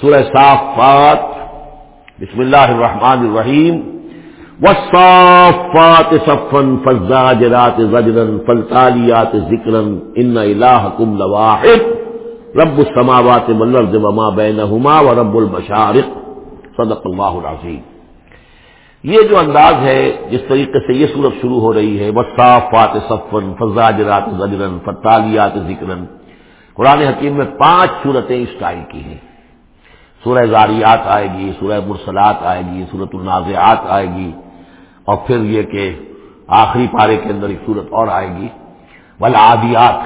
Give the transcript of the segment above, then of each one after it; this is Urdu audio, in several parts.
سورہ صافات، بسم اللہ الرحمن الرحیم وصافات صفا فزاجرات زجرا فلتالیات ذکرا ان الہکم لواحد، رب السماوات والارض وما بینہما ورب المشارق. صدق اللہ العظیم. یہ جو انداز ہے، جس طریقے سے یہ صورت شروع ہو رہی ہے وصافات صفا فزاجرات زجرا فلتالیات ذکرا قرآن حکیم میں پانچ صورتیں اس ٹائم کی ہیں۔ سورہ زاریات آئے گی، سورہ مرسلات آئے گی سورت النازعات آئے گی، اور پھر یہ کہ آخری پارے کے اندر ایک صورت اور آئے گی ولادیات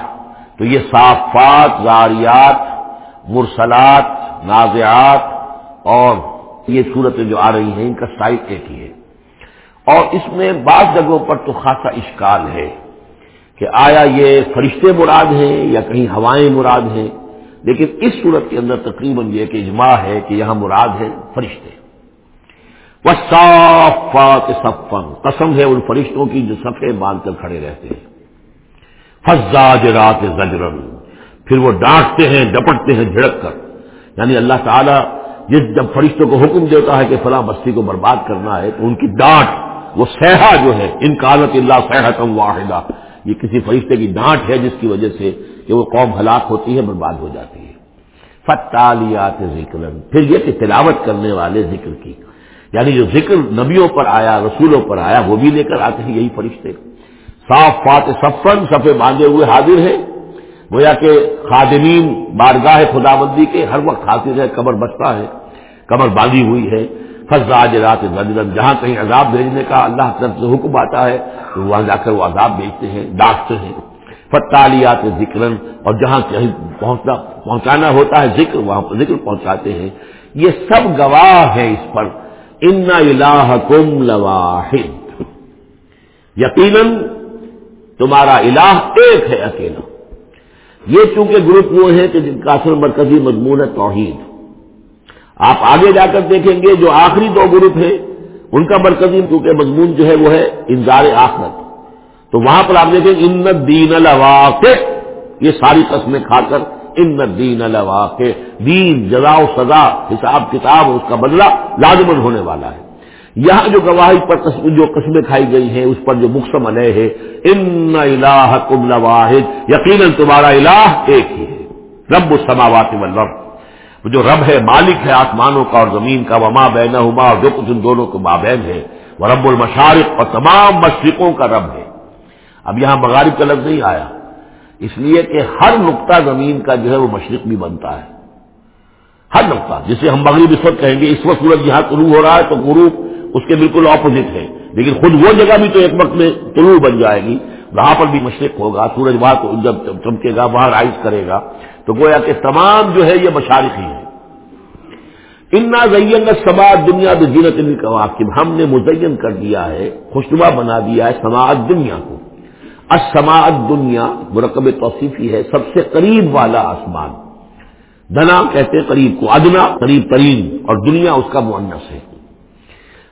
تو یہ صافات، زاریات، مرسلات، نازعات، اور یہ صورتیں جو آ رہی ہیں، ان کا سائز ایک ہی ہے۔ اور اس میں بعض جگہوں پر تو خاصا اشکال ہے کہ آیا یہ فرشتے مراد ہیں یا کہیں ہوائیں مراد ہیں۔ لیکن اس صورت کے اندر تقریباً یہ کہ اجماع ہے کہ یہاں مراد ہے فرشتے۔ صافات صفن قسم ہے ان فرشتوں کی جو سفے باندھ کر کھڑے رہتے ہیں۔ فزاج رات زجرن پھر وہ ڈانٹتے ہیں، ڈپٹتے ہیں، جھڑک کر۔ یعنی اللہ تعالیٰ جس جب فرشتوں کو حکم دیتا ہے کہ فلاں بستی کو برباد کرنا ہے تو ان کی ڈانٹ، وہ سہا جو ہے ان کالت اللہ صحت واحدہ یہ کسی فرشتے کی ڈانٹ ہے جس کی وجہ سے کہ وہ قوم ہلاک ہوتی ہے، برباد ہو جاتی ہے۔ فتالیات ذکر پھر یہ کہ تلاوت کرنے والے ذکر کی۔ یعنی جو ذکر نبیوں پر آیا، رسولوں پر آیا، وہ بھی لے کر آتے ہیں یہی فرشتے۔ صاف فات سفن سفے باندھے ہوئے حاضر ہیں۔ گویا کہ خادمین بارگاہ خدا بندی کے ہر وقت حاضر ہے کمر بچتا ہے کمر باندھی ہوئی ہے۔ فضاج رات جہاں کہیں عذاب بھیجنے کا اللہ طرف سے حکم آتا ہے، تو وہاں جا کر وہ عذاب بھیجتے ہیں، ڈانٹتے ہیں۔ فتالیات ذکر اور جہاں کہیں پہنچنا، پہنچانا ہوتا ہے ذکر، وہاں پر ذکر پہنچاتے ہیں۔ یہ سب گواہ ہے اس پر۔ ان الہ کم لواحد۔ یقیناً تمہارا الہ ایک ہے اکیلا۔ یہ چونکہ گروپ وہ ہیں کہ جن کا اصل مرکزی مضمون ہے توحید۔ آپ آگے جا کر دیکھیں گے جو آخری دو گروپ ہیں، ان کا مرکزی کیونکہ مضمون جو ہے وہ ہے انذار آخرت۔ تو وہاں پر آپ دیکھیں ان دین الواقع، یہ ساری قسمیں کھا کر، ان دین الواقع، دین، جزا و سزا، حساب کتاب اس کا بدلہ لازمن ہونے والا ہے۔ یہاں جو گواہی پر جو قسمیں کھائی گئی ہیں، اس پر جو مقصم علیہ ہے، ان الہ کم لواحد، یقیناً تمہارا الہ ایک ہی ہے، رب السماوات والرب جو رب ہے، مالک ہے آسمانوں کا اور زمین کا، وما بین ہما اور جو کچھ ان دونوں کو مابین ہے، وہ رب المشارق اور تمام مشرقوں کا رب ہے۔ اب یہاں مغارب کا لفظ نہیں آیا۔ اس لیے کہ ہر نقطہ زمین کا جو ہے وہ مشرق بھی بنتا ہے۔ ہر نقطہ، جسے ہم مغرب اس وقت کہیں گے، اس وقت سورج یہاں طلوع ہو رہا ہے تو غروب اس کے بالکل اپوزٹ ہے۔ لیکن خود وہ جگہ بھی تو ایک وقت میں طلوع بن جائے گی، وہاں پر بھی مشرق ہوگا، سورج وہاں جب چمکے گا، وہاں رائز کرے گا۔ تو گویا کہ تمام جو ہے یہ مشارق ہی ہے انا زین سماعت دنیا تو جینت کا ہم نے مزین کر دیا ہے خوشبا بنا دیا ہے سماعت دنیا کو۔ اسماعت دنیا مرکب توصیفی ہے، سب سے قریب والا آسمان۔ دنا کہتے ہیں قریب کو، ادنا قریب ترین، اور دنیا اس کا معنس ہے۔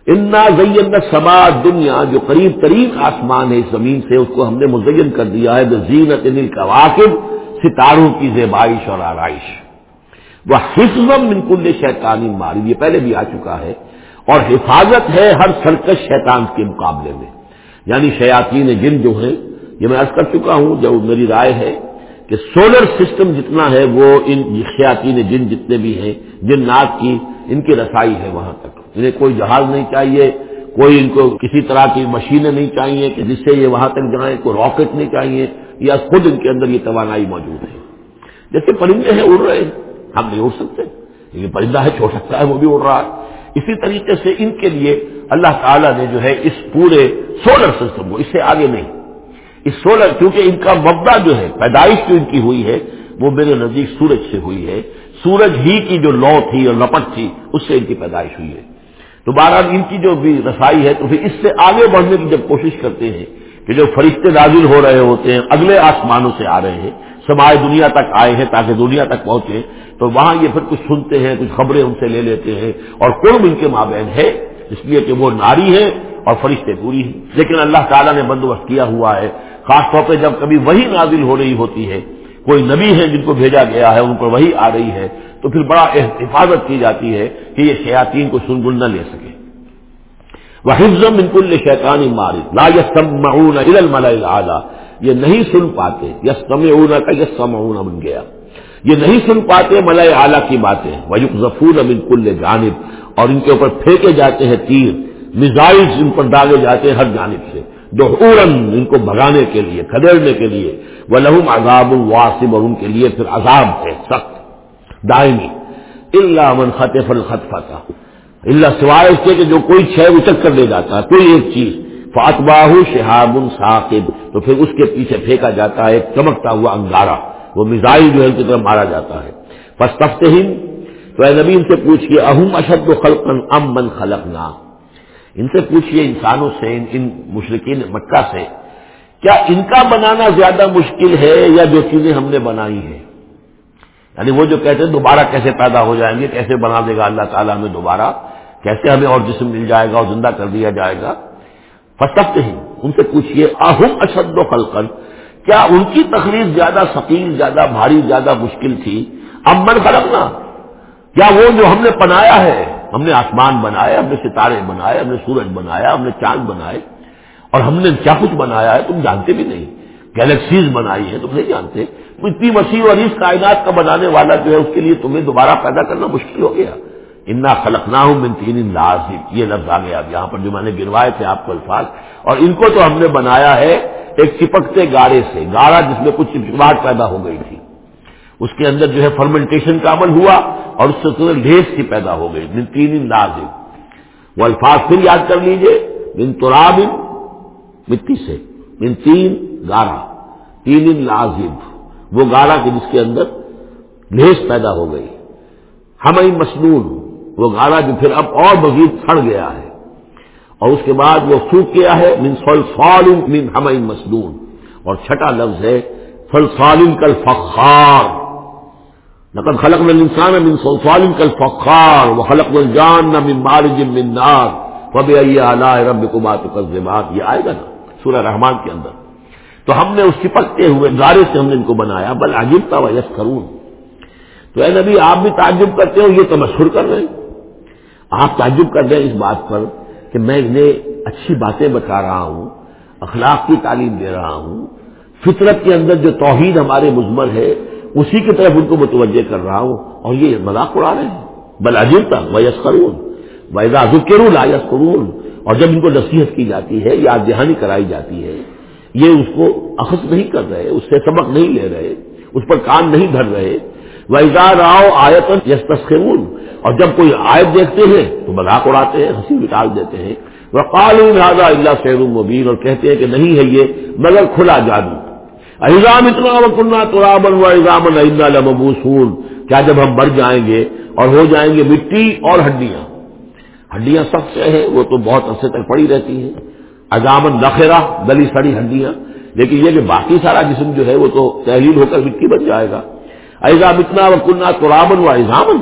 انا زین سما دنیا جو قریب ترین آسمان ہے، اس زمین سے اس کو ہم نے مزین کر دیا ہے۔ زینت انل کا واقف ستاروں کی زیبائش اور آرائش۔ وہ حفظم بالکل شیطانی ماری یہ پہلے بھی آ چکا ہے، اور حفاظت ہے ہر سرکش شیطان کے مقابلے میں۔ یعنی شیاطین جن جو ہیں، یہ میں عرض کر چکا ہوں، جو میری رائے ہے کہ سولر سسٹم جتنا ہے، وہ ان خیاتی جن جتنے بھی ہیں جن نات کی ان کی رسائی ہے وہاں تک۔ انہیں کوئی جہاز نہیں چاہیے کوئی ان کو کسی طرح کی مشینیں نہیں چاہیے کہ جس سے یہ وہاں تک جائیں، کوئی راکٹ نہیں چاہیے، یا خود ان کے اندر یہ توانائی موجود ہے۔ جیسے پرندے ہیں، اڑ رہے ہیں۔ ہم نہیں اڑ سکتے۔ لیکن پرندہ ہے چھوڑ سکتا ہے، وہ بھی اڑ رہا ہے۔ اسی طریقے سے ان کے لیے اللہ تعالیٰ نے جو ہے اس پورے سولر سسٹم کو، اس سے آگے نہیں۔ اس سولر کیونکہ ان کا مبدا جو ہے، پیدائش جو ان کی ہوئی ہے، وہ میرے نزدیک سورج سے ہوئی ہے۔ سورج ہی کی جو لو تھی اور لپٹ تھی، اس سے ان کی پیدائش ہوئی ہے۔ تو بہرحال ان کی جو بھی رسائی ہے تو پھر اس سے آگے بڑھنے کی جب کوشش کرتے ہیں کہ جو فرشتے نازل ہو رہے ہوتے ہیں، اگلے آسمانوں سے آ رہے ہیں سمائے دنیا تک آئے ہیں تاکہ دنیا تک پہنچے، تو وہاں یہ پھر کچھ سنتے ہیں، کچھ خبریں ان سے لے لیتے ہیں اور قرب ان کے مابین ہے، اس لیے کہ وہ ناری ہے اور فرشتے پوری ہیں۔ لیکن اللہ تعالیٰ نے بندوبست کیا ہوا ہے، خاص طور پہ جب کبھی وہی نازل ہو رہی ہوتی ہے، کوئی نبی ہے جن کو بھیجا گیا ہے، ان پر وہی آ رہی ہے تو پھر بڑا حفاظت کی جاتی ہے کہ یہ شیاطین کو سنگل نہ لے سکے۔ وہ حفظ بالکل شیطانی مارد۔ لا یس یہ نہیں سن پاتے۔ یس سم کا یس سمعون بن گیا یہ نہیں سن پاتے ملائے اعلیٰ کی باتیں۔ ویق ظفور ابن کل جانب۔ اور ان کے اوپر پھینکے جاتے ہیں تیر۔ میزائلس ان پر ڈالے جاتے ہیں ہر جانب سے۔ جو اورن ان کو بھگانے کے لیے کھدیڑنے کے لیے۔ وہ لہم عذاب الواسب اور ان کے لیے پھر عذاب ہے، سخت۔ دائمی اللہ من خطف الخط فاتا اللہ سوائے اس کے کہ جو کوئی چھ اچک کر لے جاتا ہے، کوئی ایک چیز۔ فاتباہ شہاب ثاقب، تو پھر اس کے پیچھے پھینکا جاتا ہے، ایک چمکتا ہوا انگارہ، وہ میزائل جو ہے کی طرف مارا جاتا ہے۔ بس تفتے ہی تو اے نبی ان سے پوچھئے، اہم اشد و خلقن ام من خلق ان سے پوچھئے انسانوں سے، ان ان مشرقین مکہ سے، کیا ان کا بنانا زیادہ مشکل ہے یا جو چیزیں ہم نے بنائی ہیں؟ یعنی وہ جو کہتے ہیں دوبارہ کیسے پیدا ہو جائیں گے، کیسے بنا دے گا اللہ تعالیٰ ہمیں دوبارہ؟ کیسے ہمیں اور جسم مل جائے گا اور زندہ کر دیا جائے گا؟ فسکتے ہی ان سے پوچھئے اہم اشد و خلقن کیا ان کی تقریر زیادہ ثقیل، زیادہ بھاری، زیادہ مشکل تھی؟ اب من خلقنا، کیا وہ جو ہم نے بنایا ہے، ہم نے آسمان بنایا، ہم نے ستارے بنائے، ہم نے سورج بنایا، ہم نے چاند بنائے، اور ہم نے کیا کچھ بنایا ہے؟ تم جانتے بھی نہیں۔ گیلیکسیز بنائی ہے تم نہیں جانتے۔ اتنی مسیح اور اس کائنات کا بنانے والا جو ہے، اس کے لیے تمہیں دوبارہ پیدا کرنا مشکل ہو گیا۔ انا خلق نہ ہوں من تین لازم یہ لفظ آ گیا۔ یہاں پر جو میں نے گنوائے تھے آپ کو الفاظ۔ اور ان کو تو ہم نے بنایا ہے ایک چپکتے گاڑے سے۔ گاڑا جس میں کچھ چپچپاہٹ پیدا ہو گئی تھی۔ اس کے اندر جو ہے فرمنٹیشن کا عمل ہوا اور اس سے ڈھیس کی پیدا ہو گئی۔ من تین لازم وہ الفاظ پھر یاد کر لیجیے۔ من تراب، مٹی سے۔ من تین گارا تین لازم وہ گاڑا کہ جس کے اندر ڈھیس پیدا ہو گئی۔ ہم مسنون، وہ گاڑا جو پھر اب اور مزید سڑ گیا ہے۔ اور اس کے بعد وہ سوکھ گیا ہے، من فل من ہم مسنون۔ اور چھٹا لفظ ہے فل فالم کل فخار نقد خلق میں انسان من فالم کل فخار وہ خلق میں جان نہ من مارج من نار۔ وب رب کو بات یہ آئے گا نا، سورہ رحمان کے اندر۔ تو ہم نے اس چپکتے ہوئے گارے سے ہم نے ان کو بنایا، بل عجیب تھا وہ یس کرون تو اے نبی، آپ بھی تعجب کرتے ہو، یہ تو مشہور کر رہے ہیں۔ آپ تعجب کر رہے ہیں اس بات پر کہ میں انہیں اچھی باتیں بتا رہا ہوں، اخلاق کی تعلیم دے رہا ہوں، فطرت کے اندر جو توحید ہمارے مزمر ہے، اسی کی طرف ان کو متوجہ کر رہا ہوں اور یہ مذاق اڑا رہے ہیں۔ بل عجیب تھا ویس کرون ویزا ذکر یس قرون اور جب ان کو نصیحت کی جاتی ہے، یاد دہانی کرائی جاتی ہے یہ اس کو اخذ نہیں کر رہے، اس سے سبق نہیں لے رہے، اس پر کان نہیں دھر رہے۔ ویزا راؤ آیت یس تسخرون اور جب کوئی آیت دیکھتے ہیں تو مذاق اڑاتے ہیں، ہنسی نکال دیتے ہیں۔ وہ قالون راضا اللہ سیر مبین اور کہتے ہیں کہ نہیں ہے یہ، مگر کھلا جادو ایزام اتنا وکنہ تو رابن و ایزام المبوسون کیا جب ہم مر جائیں گے اور ہو جائیں گے مٹی اور ہڈیاں۔ ہڈیاں سب سے ہیں، وہ تو بہت عرصے تک پڑی رہتی ہیں۔ اجامن نخرا گلی سڑی ہڈیاں۔ لیکن یہ کہ باقی سارا جسم جو ہے وہ تو تحلیل ہو کر مٹی بن جائے گا۔ ایزام اتنا وکنہ تو رابن و ایزامن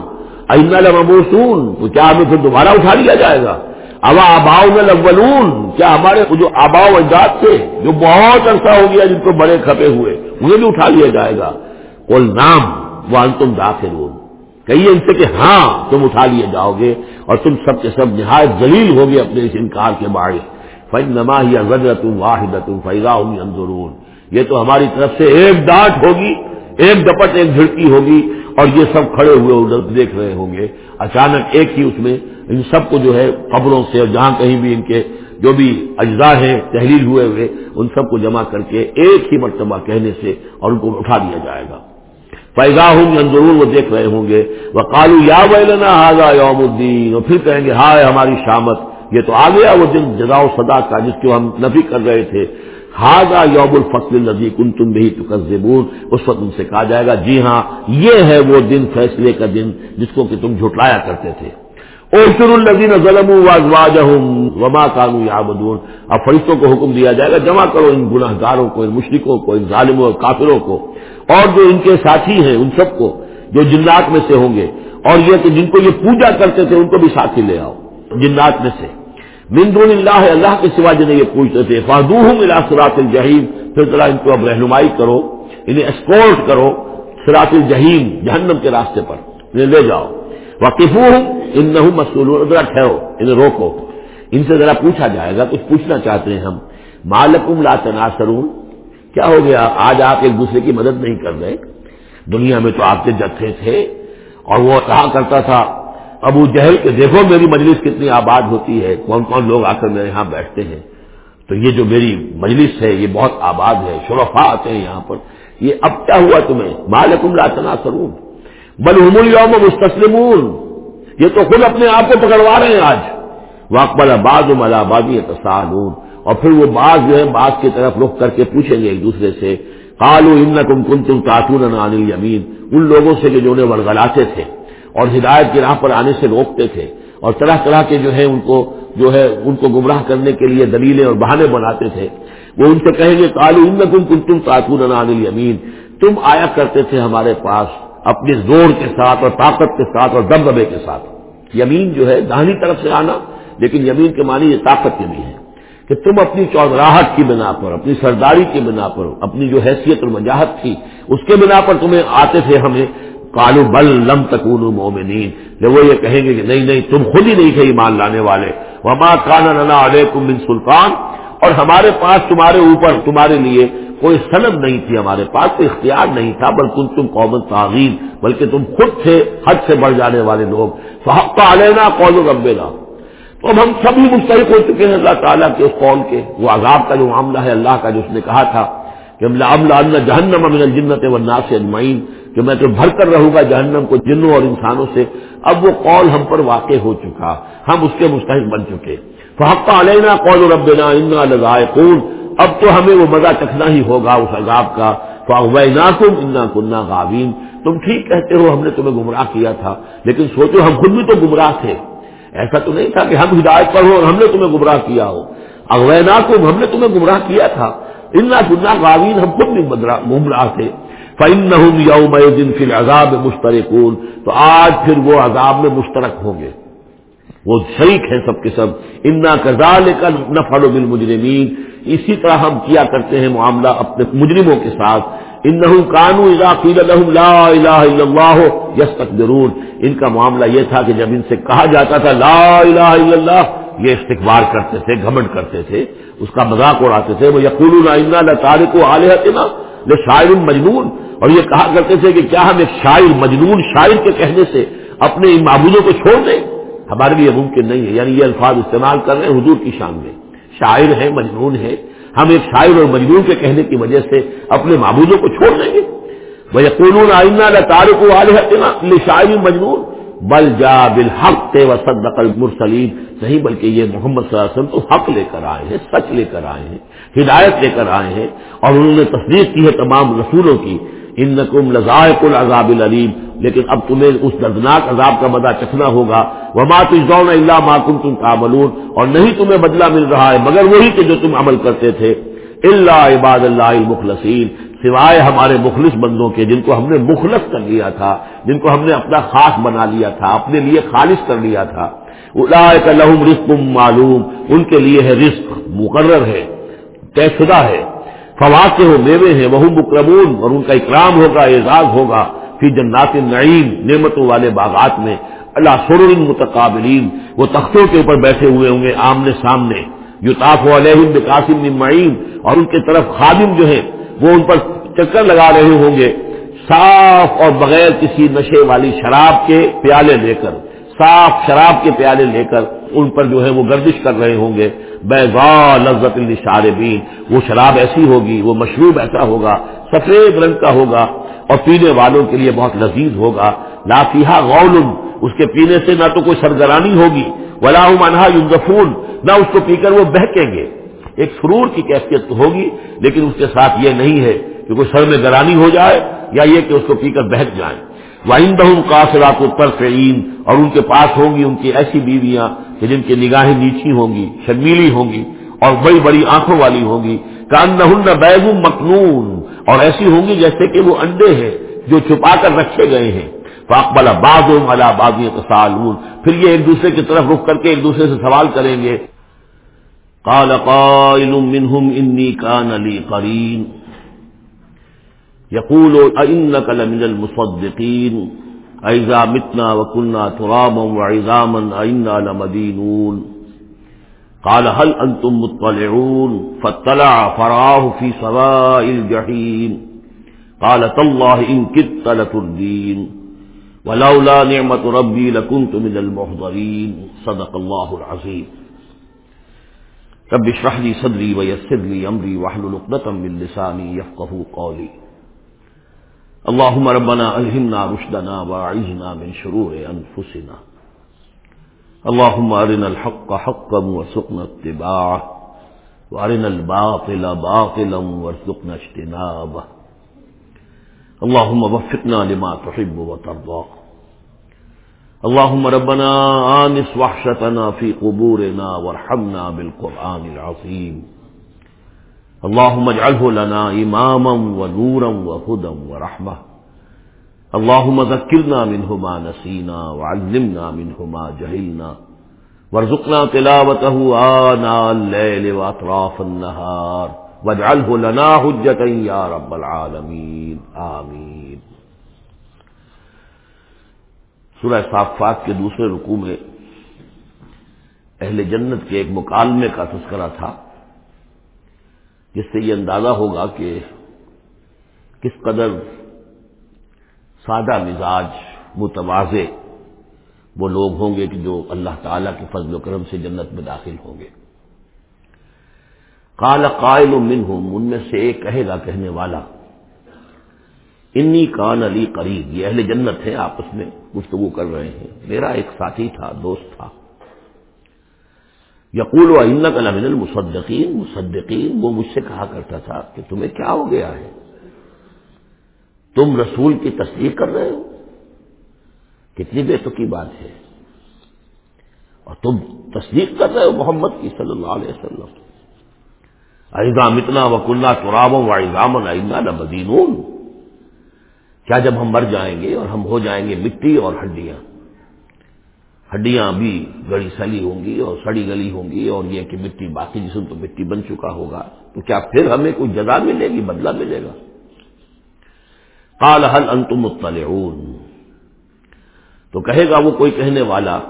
مبوسون تو کیا ہمیں پھر دوبارہ اٹھا لیا جائے گا؟ ابا آباؤ میں لغلون کیا ہمارے جو آبا اجداد تھے، جو بہت عرصہ ہو گیا جن کو بڑے کھپے ہوئے، انہیں بھی اٹھا لیا جائے گا۔ کل نام وہ تم داخل کہیے ان سے کہ ہاں تم اٹھا لیے جاؤ گے اور تم سب کے سب نہایت ذلیل ہو گے اپنے اس انکار کے بارے فن نما ہی غزر تم واحد تم فیضا اندرون یہ تو ہماری طرف سے ایک ڈانٹ ہوگی، ایک دپٹ، ایک جھڑکی ہوگی اور یہ سب کھڑے ہوئے ادھر دیکھ رہے ہوں گے۔ اچانک ایک ہی اس میں ان سب کو جو ہے قبروں سے اور جہاں کہیں بھی ان کے جو بھی اجزاء ہیں، تحلیل ہوئے ہوئے، ان سب کو جمع کر کے ایک ہی مرتبہ کہنے سے اور ان کو اٹھا دیا جائے گا۔ پیدا ہوں گے ضرور وہ دیکھ رہے ہوں گے۔ وہ کالو یا ویلنا ہاضا یوم الدین اور پھر کہیں گے، ہائے ہماری شامت یہ تو آ گیا وہ دن جزا صدا کا جس کو ہم نفی کر رہے تھے۔ ہاضا یوم الفصل النزی کن تم بھی تو اس وقت ان سے کہا جائے گا جی ہاں یہ ہے وہ دن، فیصلے کا دن جس کو کہ تم جھٹلایا کرتے تھے۔ اوشر النزین ظلم وما کانو یا بدون اب فرشتوں کو حکم دیا جائے گا، جمع کرو ان گناہ گاروں کو، ان مشرقوں کو، ان ظالموں اور کافروں کو۔ اور جو ان کے ساتھی ہیں، ان سب کو جو جنات میں سے ہوں گے۔ اور یہ کہ جن کو یہ پوجا کرتے تھے، ان کو بھی ساتھی لے آؤ۔ جنات میں سے۔ دون اللہ اللہ کے سوا جنہیں یہ پوچھتے تھے فادو سرات الجہیم پھر ذرا ان کو اب رہنمائی کرو، انہیں اسکورٹ کرو سرات الجہیم جہنم کے راستے پر، انہیں لے جاؤ۔ واقف ان نہ مسول ذرا ٹھہرو، انہیں روکو۔ ان سے ذرا پوچھا جائے گا، کچھ پوچھنا چاہتے ہیں ہم۔ مالکم لا تناسرون کیا ہو گیا؟ آج آپ ایک دوسرے کی مدد نہیں کر رہے؟ دنیا میں تو آپ کے جتھے تھے اور وہ کہا کرتا تھا۔ ابو جہل کے دیکھو میری مجلس کتنی آباد ہوتی ہے، کون کون لوگ آ کر میرے یہاں بیٹھتے ہیں؟ تو یہ جو میری مجلس ہے، یہ بہت آباد ہے شرفا آتے ہیں یہاں پر۔ یہ اب کیا ہوا تمہیں؟ مالکم لا تناسرون بل یوم مستسلم یہ تو خود اپنے آپ کو پکڑوا رہے ہیں آج۔ واقبل آباد ملا آبادی تصالون اور پھر وہ بعض جو ہے بعض کی طرف رخ کر کے پوچھیں گے ایک دوسرے سے کالو ان کم کن تم تاطون یمین ان لوگوں سے جو انہیں ورگلاتے تھے۔ اور ہدایت کی راہ پر آنے سے روکتے تھے اور طرح طرح کے جو ہے ان کو جو ہے ان کو گمراہ کرنے کے لیے دلیلیں اور بہانے بناتے تھے۔ وہ ان سے کہیں گے کالو ان کم کن تم تاطون یمین تم آیا کرتے تھے ہمارے پاس اپنے زور کے ساتھ اور طاقت کے ساتھ اور دبدبے کے ساتھ۔ یمین جو ہے دہنی طرف سے آنا، لیکن یمین کے معنی یہ طاقت کی بھی ہے کہ تم اپنی چودراہٹ کی بنا پر، اپنی سرداری کی بنا پر، اپنی جو حیثیت اور مجاہت تھی، اس کے بنا پر تمہیں آتے تھے ہمیں کالو بل لم تکون مومنین۔ جب وہ یہ کہیں گے کہ نہیں نہیں، تم خود ہی نہیں تھے ایمان لانے والے۔ وما کانا ننا علیکم من سلطان۔ اور ہمارے پاس تمہارے اوپر، تمہارے لیے کوئی سند نہیں تھی ہمارے پاس، کوئی اختیار نہیں تھا بلکہ تم قوم تعغیر بلکہ تم خود تھے، حد سے بڑھ جانے والے لوگ۔ فحق علینا قول رب تو اب ہم سبھی مستحق ہو چکے ہیں اللہ تعالیٰ کے اس قول کے۔ وہ عذاب کا جو معاملہ ہے، اللہ کا جو اس نے کہا تھا کہ جہنم امن الجنت و اجمعین۔ کہ میں تو بھر کر رہوں گا جہنم کو جنوں اور انسانوں سے، اب وہ قول ہم پر واقع ہو چکا، ہم اس کے مستحق بن چکے۔ فحق علینا قول ربنا انا لگائے اب تو ہمیں وہ مزہ چکھنا ہی ہوگا اس عذاب کا۔ ناکم انا کنہ غاوین تم ٹھیک کہتے ہو، ہم نے تمہیں گمراہ کیا تھا، لیکن سوچو ہم خود بھی تو گمراہ تھے۔ ایسا تو نہیں تھا کہ ہم ہدایت پر ہو اور ہم نے تمہیں گمراہ کیا ہو۔ اغوینا کو ہم نے تمہیں گمراہ کیا تھا۔ اللہ کنہ غاوین ہم خود بھی گمراہ تھے۔ فن یوم دن پھر عذاب تو آج پھر وہ عذاب میں مشترک ہوں گے۔ وہ شریک ہیں سب کے سب۔ انا کزال کا نفل و مجرمین اسی طرح ہم کیا کرتے ہیں معاملہ اپنے مجرموں کے ساتھ۔ ان کانو لا الہ الا اللہ یس تک ان کا معاملہ یہ تھا کہ جب ان سے کہا جاتا تھا لا الہ الا اللہ یہ استقبال کرتے تھے، گھمنڈ کرتے تھے، اس کا مذاق اڑاتے تھے۔ وہ یقول تارک و علیہ شاعر مجنون۔ اور یہ کہا کرتے تھے کہ کیا ہم ایک شاعر مجنون شاعر کے کہنے سے اپنے ان معبودوں کو چھوڑ دیں؟ ہمارے لیے ممکن نہیں ہے۔ یعنی یہ الفاظ استعمال کر رہے ہیں حضور کی شان میں۔ شاعر ہے مجنون ہے ہم ایک شاعر اور مجنون کے کہنے کی وجہ سے اپنے معبودوں کو چھوڑ دیں گے۔ وہ یقون آئینہ تارک والے شاعر مجنون۔ بل جا بالحق و صدق المرسلین نہیں بلکہ یہ محمد صلی اللہ علیہ وسلم تو حق لے کر آئے ہیں، سچ لے کر آئے ہیں، ہدایت لے کر آئے ہیں۔ اور انہوں نے تصدیق کی ہے تمام رسولوں کی۔ ان نقم لذائق العذاب العلیم لیکن اب تمہیں اس دردناک عذاب کا مدہ چکھنا ہوگا۔ وہ مات اللہ ماکم تم کا اور نہیں تمہیں بدلہ مل رہا ہے، مگر وہی کہ جو تم عمل کرتے تھے۔ اللہ عباد اللہ المخلصین، سوائے ہمارے مخلص بندوں کے، جن کو ہم نے مخلص کر لیا تھا، جن کو ہم نے اپنا خاص بنا لیا تھا، اپنے لیے خالص کر لیا تھا۔ لہم رزق معلوم، ان کے لیے ہے رزق مقرر ہے، طے شدہ ہے۔ فواد کے ہو میوے ہیں وہ مکرمون، اور ان کا اکرام ہوگا، اعزاز ہوگا پھر جنات نعیم نعمتوں والے باغات میں۔ اللہ سر متقابلین، وہ تختوں کے اوپر بیٹھے ہوئے ہوں گے آمنے سامنے۔ یو تاف علیہ قاسم معیم اور ان کی طرف خادم جو ہیں، وہ ان پر چکر لگا رہے ہوں گے۔ صاف اور بغیر کسی نشے والی شراب کے پیالے لے کر، صاف شراب کے پیالے لے کر ان پر جو ہے وہ گردش کر رہے ہوں گے۔ بے لذت الشاربین وہ شراب ایسی ہوگی، وہ مشروب ایسا ہوگا، سفید رنگ کا ہوگا اور پینے والوں کے لیے بہت لذیذ ہوگا۔ لافیہ غول اس کے پینے سے نہ تو کوئی سرگرانی ہوگی، ولا منہا یوزفون نہ اس کو پی کر وہ بہکیں گے۔ ایک سرور کی کیفیت تو ہوگی، لیکن اس کے ساتھ یہ نہیں ہے کہ کوئی سر میں گرانی ہو جائے یا یہ کہ اس کو پی کر بہک جائیں وائندہ کافرات ترفعین اور ان کے پاس ہوں گی ان کی ایسی بیویاں کہ جن کی نگاہیں نیچی ہوں گی، شرمیلی ہوں گی اور بڑی بڑی آنکھوں والی ہوں گی۔ کان نہ بیگ اور ایسی ہوں گی جیسے کہ وہ انڈے ہیں جو چھپا کر رکھے گئے ہیں۔ فاقبل باز ملا بازی سالون پھر یہ ایک دوسرے کی طرف رخ کر کے ایک دوسرے سے سوال کریں گے۔ قال قائل منهم انی کان علی قرین یقول لمن المصدقین، ایزا متنا و کنہ ترام و ایزامن اینا لمدینون. قال، هل انتم مطلعون؟ فاطلع فراه في سواء الجحيم قال تالله ان كدت لتردين ولولا نعمة ربي لكنت من المحضرين صدق الله العظيم رب اشرح لي صدري ويسر لي امري واحلل عقدة من لساني يفقهوا قولي اللهم ربنا الهمنا رشدنا واعذنا من شرور انفسنا اللهم ارنا الحق حقا وارزقنا اتباعه وارنا الباطل باطلا وارزقنا اجتنابه. اللهم وفقنا لما تحب وترضى. اللهم ربنا آنس وحشتنا في قبورنا وارحمنا بالقرآن العظيم. اللهم اجعله لنا إماما ونورا وهدى ورحمة. اللهم ذكرنا منه ما نسينا وعلمنا منه ما جهلنا. وارزقنا تلاوته آناء الليل وأطراف النهار. واجعله لنا حجة يا رب العالمين. آمين. سورہ صافات کے دوسرے رکوع میں اہل جنت کے ایک مکالمے کا تذکرہ تھا۔ جس سے یہ اندازہ ہوگا کہ کس قدر سادہ مزاج متوازے وہ لوگ ہوں گے کہ جو اللہ تعالی کے فضل و کرم سے جنت میں داخل ہوں گے۔ کال قائل من ہوں ان میں سے ایک کہے گا کہنے والا انی کان علی قریب، یہ اہل جنت ہیں، آپس میں گفتگو کر رہے ہیں۔ میرا ایک ساتھی تھا، دوست تھا۔ یقول و ان کا لمن المصدقین، مصدقین، وہ مجھ سے کہا کرتا تھا کہ تمہیں کیا ہو گیا ہے؟ تم رسول کی تصدیق کر رہے ہو؟ کتنی بے کی بات ہے۔ اور تم تصدیق کر رہے ہو محمد کی صلی اللہ علیہ وسلم۔ ایزام اتنا و کنہ تراب و ایزام نہ کیا جب ہم مر جائیں گے اور ہم ہو جائیں گے مٹی اور ہڈیاں؟ ہڈیاں بھی گڑی سلی ہوں گی اور سڑی گلی ہوں گی اور یہ کہ مٹی باقی جسم تو مٹی بن چکا ہوگا تو کیا پھر ہمیں کوئی جگہ ملے گی، بدلہ ملے گا؟ قال حل انتم مطلعون؟ تو کہے گا وہ کوئی کہنے والا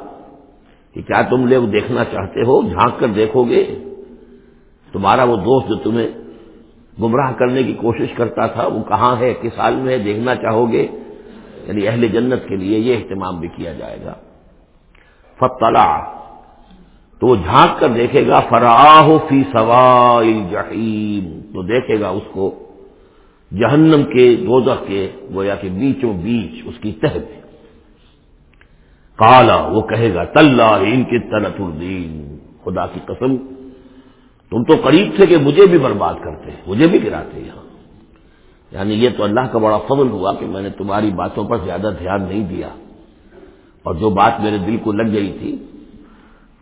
کہ کیا تم لوگ دیکھنا چاہتے ہو، جھانک کر دیکھو گے؟ تمہارا وہ دوست جو تمہیں گمراہ کرنے کی کوشش کرتا تھا، وہ کہاں ہے؟ کس حال میں ہے؟ دیکھنا چاہو گے؟ یعنی اہل جنت کے لیے یہ اہتمام بھی کیا جائے گا۔ فتلا تو وہ جھانک کر دیکھے گا فراہ فی سوائل جہیم تو دیکھے گا اس کو جہنم کے دوزخ کے، گویا کہ بیچوں بیچ اس کی تہ میں۔ کالا وہ کہے گا تل ان کی تلت الدین خدا کی قسم، تم تو قریب تھے کہ مجھے بھی برباد کرتے مجھے بھی گراتے یہاں۔ یعنی یہ تو اللہ کا بڑا فضل ہوا کہ میں نے تمہاری باتوں پر زیادہ دھیان نہیں دیا۔ اور جو بات میرے دل کو لگ گئی تھی،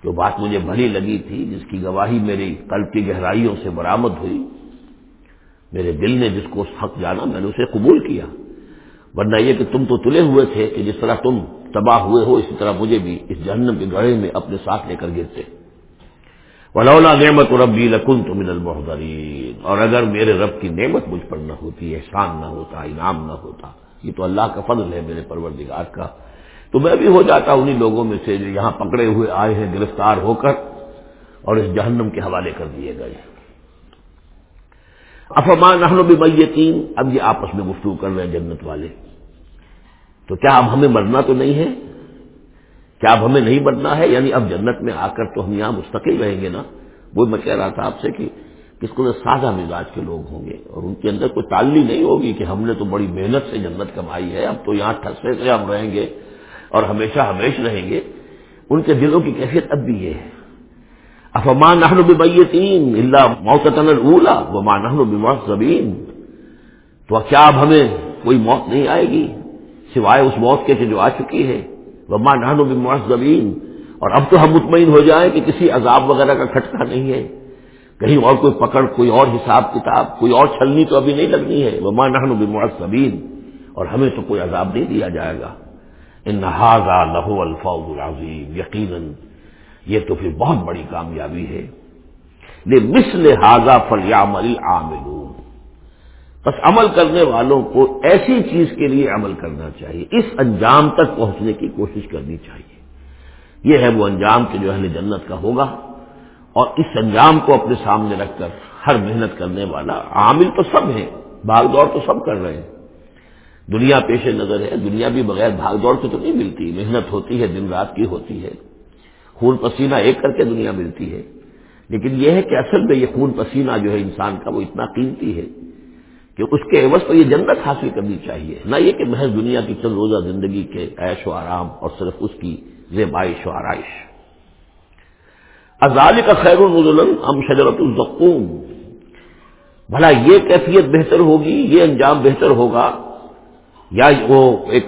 جو بات مجھے بھلی لگی تھی، جس کی گواہی میری قلب کی گہرائیوں سے برآمد ہوئی، میرے دل نے جس کو حق جانا، میں نے اسے قبول کیا۔ ورنہ یہ کہ تم تو تلے ہوئے تھے کہ جس طرح تم تباہ ہوئے ہو، اسی طرح مجھے بھی اس جہنم کے گڑھے میں اپنے ساتھ لے کر گرتے۔ ولولا نعمت ربی لکن تو من المحدرین اور اگر میرے رب کی نعمت مجھ پر نہ ہوتی، احسان نہ ہوتا، انعام نہ ہوتا، یہ تو اللہ کا فضل ہے میرے پروردگار کا۔ تو میں بھی ہو جاتا انہیں لوگوں میں سے جو یہاں پکڑے ہوئے آئے ہیں، گرفتار ہو کر اور اس جہنم کے حوالے کر دیے گئے افمان نحن بھی میتین اب یہ آپس میں گفتگو کر رہے ہیں جنت والے۔ تو کیا اب ہمیں مرنا تو نہیں ہے؟ کیا اب ہمیں نہیں مرنا ہے؟ یعنی اب جنت میں آ کر تو ہم یہاں مستقل رہیں گے نا؟ وہ میں کہہ رہا تھا آپ سے کہ کس کو سادہ مزاج کے لوگ ہوں گے اور ان کے اندر کوئی تعلی نہیں ہوگی کہ ہم نے تو بڑی محنت سے جنت کمائی ہے، اب تو یہاں ٹھسے سے ہم رہیں گے۔ اور ہمیشہ ہمیش رہیں گے، ان کے دلوں کی کیفیت اب بھی یہ ہے۔ افمان نہن بتین اللہ موتن اولا وہ مان زبین تو کیا اب ہمیں کوئی موت نہیں آئے گی؟ سوائے اس موت کے جو آ چکی ہے۔ وہ ماں نہن زبین اور اب تو ہم مطمئن ہو جائیں کہ کسی عذاب وغیرہ کا کھٹکا نہیں ہے۔ کہیں اور کوئی پکڑ، کوئی اور حساب کتاب، کوئی اور چھلنی تو ابھی نہیں لگنی ہے۔ وہ ماں نہن زبین اور ہمیں تو کوئی عذاب نہیں دیا جائے گا۔ ان ہاضا لہو الفاظ العظیم. یقیناً یہ تو پھر بہت بڑی کامیابی ہے. لے حاضہ فلیام بس عمل کرنے والوں کو ایسی چیز کے لیے عمل کرنا چاہیے. اس انجام تک پہنچنے کی کوشش کرنی چاہیے. یہ ہے وہ انجام کہ جو اہل جنت کا ہوگا اور اس انجام کو اپنے سامنے رکھ کر ہر محنت کرنے والا عامل تو سب ہیں، بھاگ دوڑ تو سب کر رہے ہیں۔ دنیا پیش نظر ہے، دنیا بھی بغیر بھاگ دوڑ کے تو نہیں ملتی، محنت ہوتی ہے، دن رات کی ہوتی ہے۔ خون پسینہ ایک کر کے دنیا ملتی ہے۔ لیکن یہ ہے کہ اصل میں یہ خون پسینہ جو ہے انسان کا وہ اتنا قیمتی ہے کہ اس کے عوض تو یہ جنت حاصل کرنی چاہیے۔ نہ یہ کہ محض دنیا کی چند روزہ زندگی کے عیش و آرام اور صرف اس کی زیبائش و آرائش۔ ازال کا خیر الزلم ام شجرت الزقوم۔ بھلا یہ کیفیت بہتر ہوگی، یہ انجام بہتر ہوگا یا وہ ایک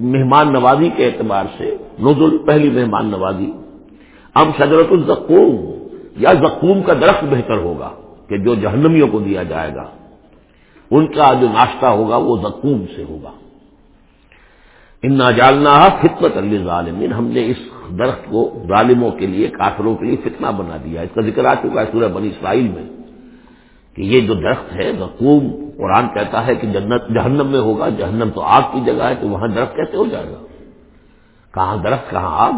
مہمان نوازی کے اعتبار سے نزل پہلی مہمان نوازی، ام شجرت الزقوم، یا زقوم کا درخت بہتر ہوگا کہ جو جہنمیوں کو دیا جائے گا۔ ان کا جو ناشتہ ہوگا وہ زقوم سے ہوگا۔ ان نہ جالنا علی ظالمین ہم نے اس درخت کو ظالموں کے لیے، کافروں کے لیے فتنہ بنا دیا۔ اس کا ذکر آ چکا ہے سورہ بنی اسرائیل میں۔ کہ یہ جو درخت ہے زقوم قرآن کہتا ہے کہ جنت، جہنم میں ہوگا، جہنم تو آگ کی جگہ ہے، تو وہاں درخت کیسے ہو جائے گا؟ کہاں درخت، کہاں آگ؟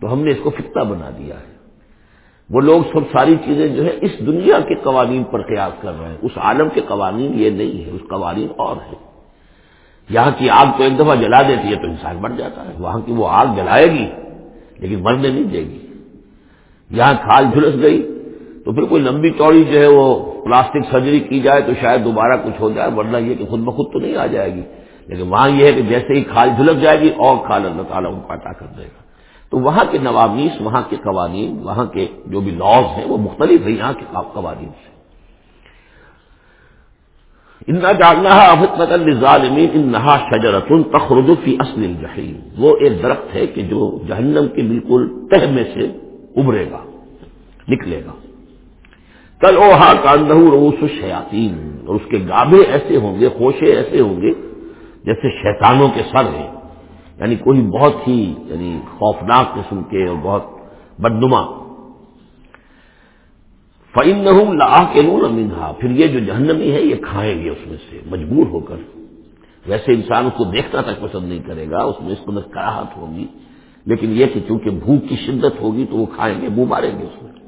تو ہم نے اس کو فتنہ بنا دیا ہے۔ وہ لوگ سب ساری چیزیں جو ہے اس دنیا کے قوانین پر قیاس کر رہے ہیں۔ اس عالم کے قوانین یہ نہیں ہے اس قوانین اور ہے یہاں کی آگ تو ایک دفعہ جلا دیتی ہے تو انسان مر جاتا ہے۔ وہاں کی وہ آگ جلائے گی، لیکن مرنے نہیں دے گی۔ یہاں کھال جھلس گئی تو پھر کوئی لمبی چوڑی جو ہے وہ پلاسٹک سرجری کی جائے تو شاید دوبارہ کچھ ہو جائے، ورنہ یہ کہ خود بخود تو نہیں آ جائے گی۔ لیکن وہاں یہ ہے کہ جیسے ہی کھال جھلس جائے گی اور کھال اللہ تعالیٰ ان کو عطا کر دے گا۔ تو وہاں کے نوامیس وہاں کے قوانین، وہاں کے جو بھی لاز ہیں وہ مختلف ہیں یہاں کے قوانین سے۔ اننا جاننا افت نقل ظالمین ان نہا شجرت تخرجفی اصل الجحیم وہ ایک درخت ہے کہ جو جہنم کے بالکل تہ میں سے ابھرے گا، نکلے گا۔ کل اوہا کاندہ روس شیاتین اور اس کے گابے ایسے ہوں گے، خوشے ایسے ہوں گے، جیسے شیطانوں کے سر ہیں۔ یعنی کوئی بہت ہی یعنی خوفناک قسم کے اور بہت بدنما۔ فعم لا کے نون منہا پھر یہ جو جہنمی ہے، یہ کھائیں گے اس میں سے، مجبور ہو کر۔ ویسے انسان اس کو دیکھنا تک پسند نہیں کرے گا، اس میں اس کو کراہت ہوگی۔ لیکن یہ کہ چونکہ بھوک کی شدت ہوگی تو وہ کھائیں گے، منہ ماریں گے اس میں۔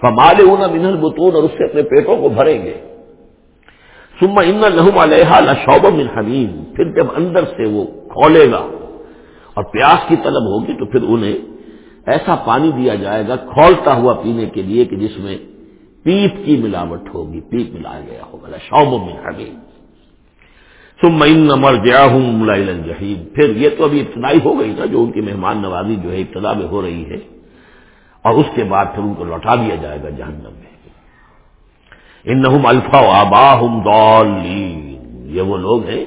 فمال اونا منہل بتون اور اس سے اپنے پیٹوں کو بھریں گے۔ سما ان لہم علیہ شعب من حمیم پھر جب اندر سے وہ کھولے گا اور پیاس کی طلب ہوگی، تو پھر انہیں ایسا پانی دیا جائے گا کھولتا ہوا پینے کے لیے کہ جس میں پیپ کی ملاوٹ ہوگی۔ پیپ ملایا گیا ہوگا شوب میں حمیم سم مر گیا ہوں ملائل پھر یہ تو ابھی ابتدائی ہو گئی نا، جو ان کی مہمان نوازی جو ہے، ابتدا میں ہو رہی ہے۔ اور اس کے بعد پھر ان کو لوٹا دیا جائے گا جہنم میں۔ ان الفا آبا یہ وہ لوگ ہیں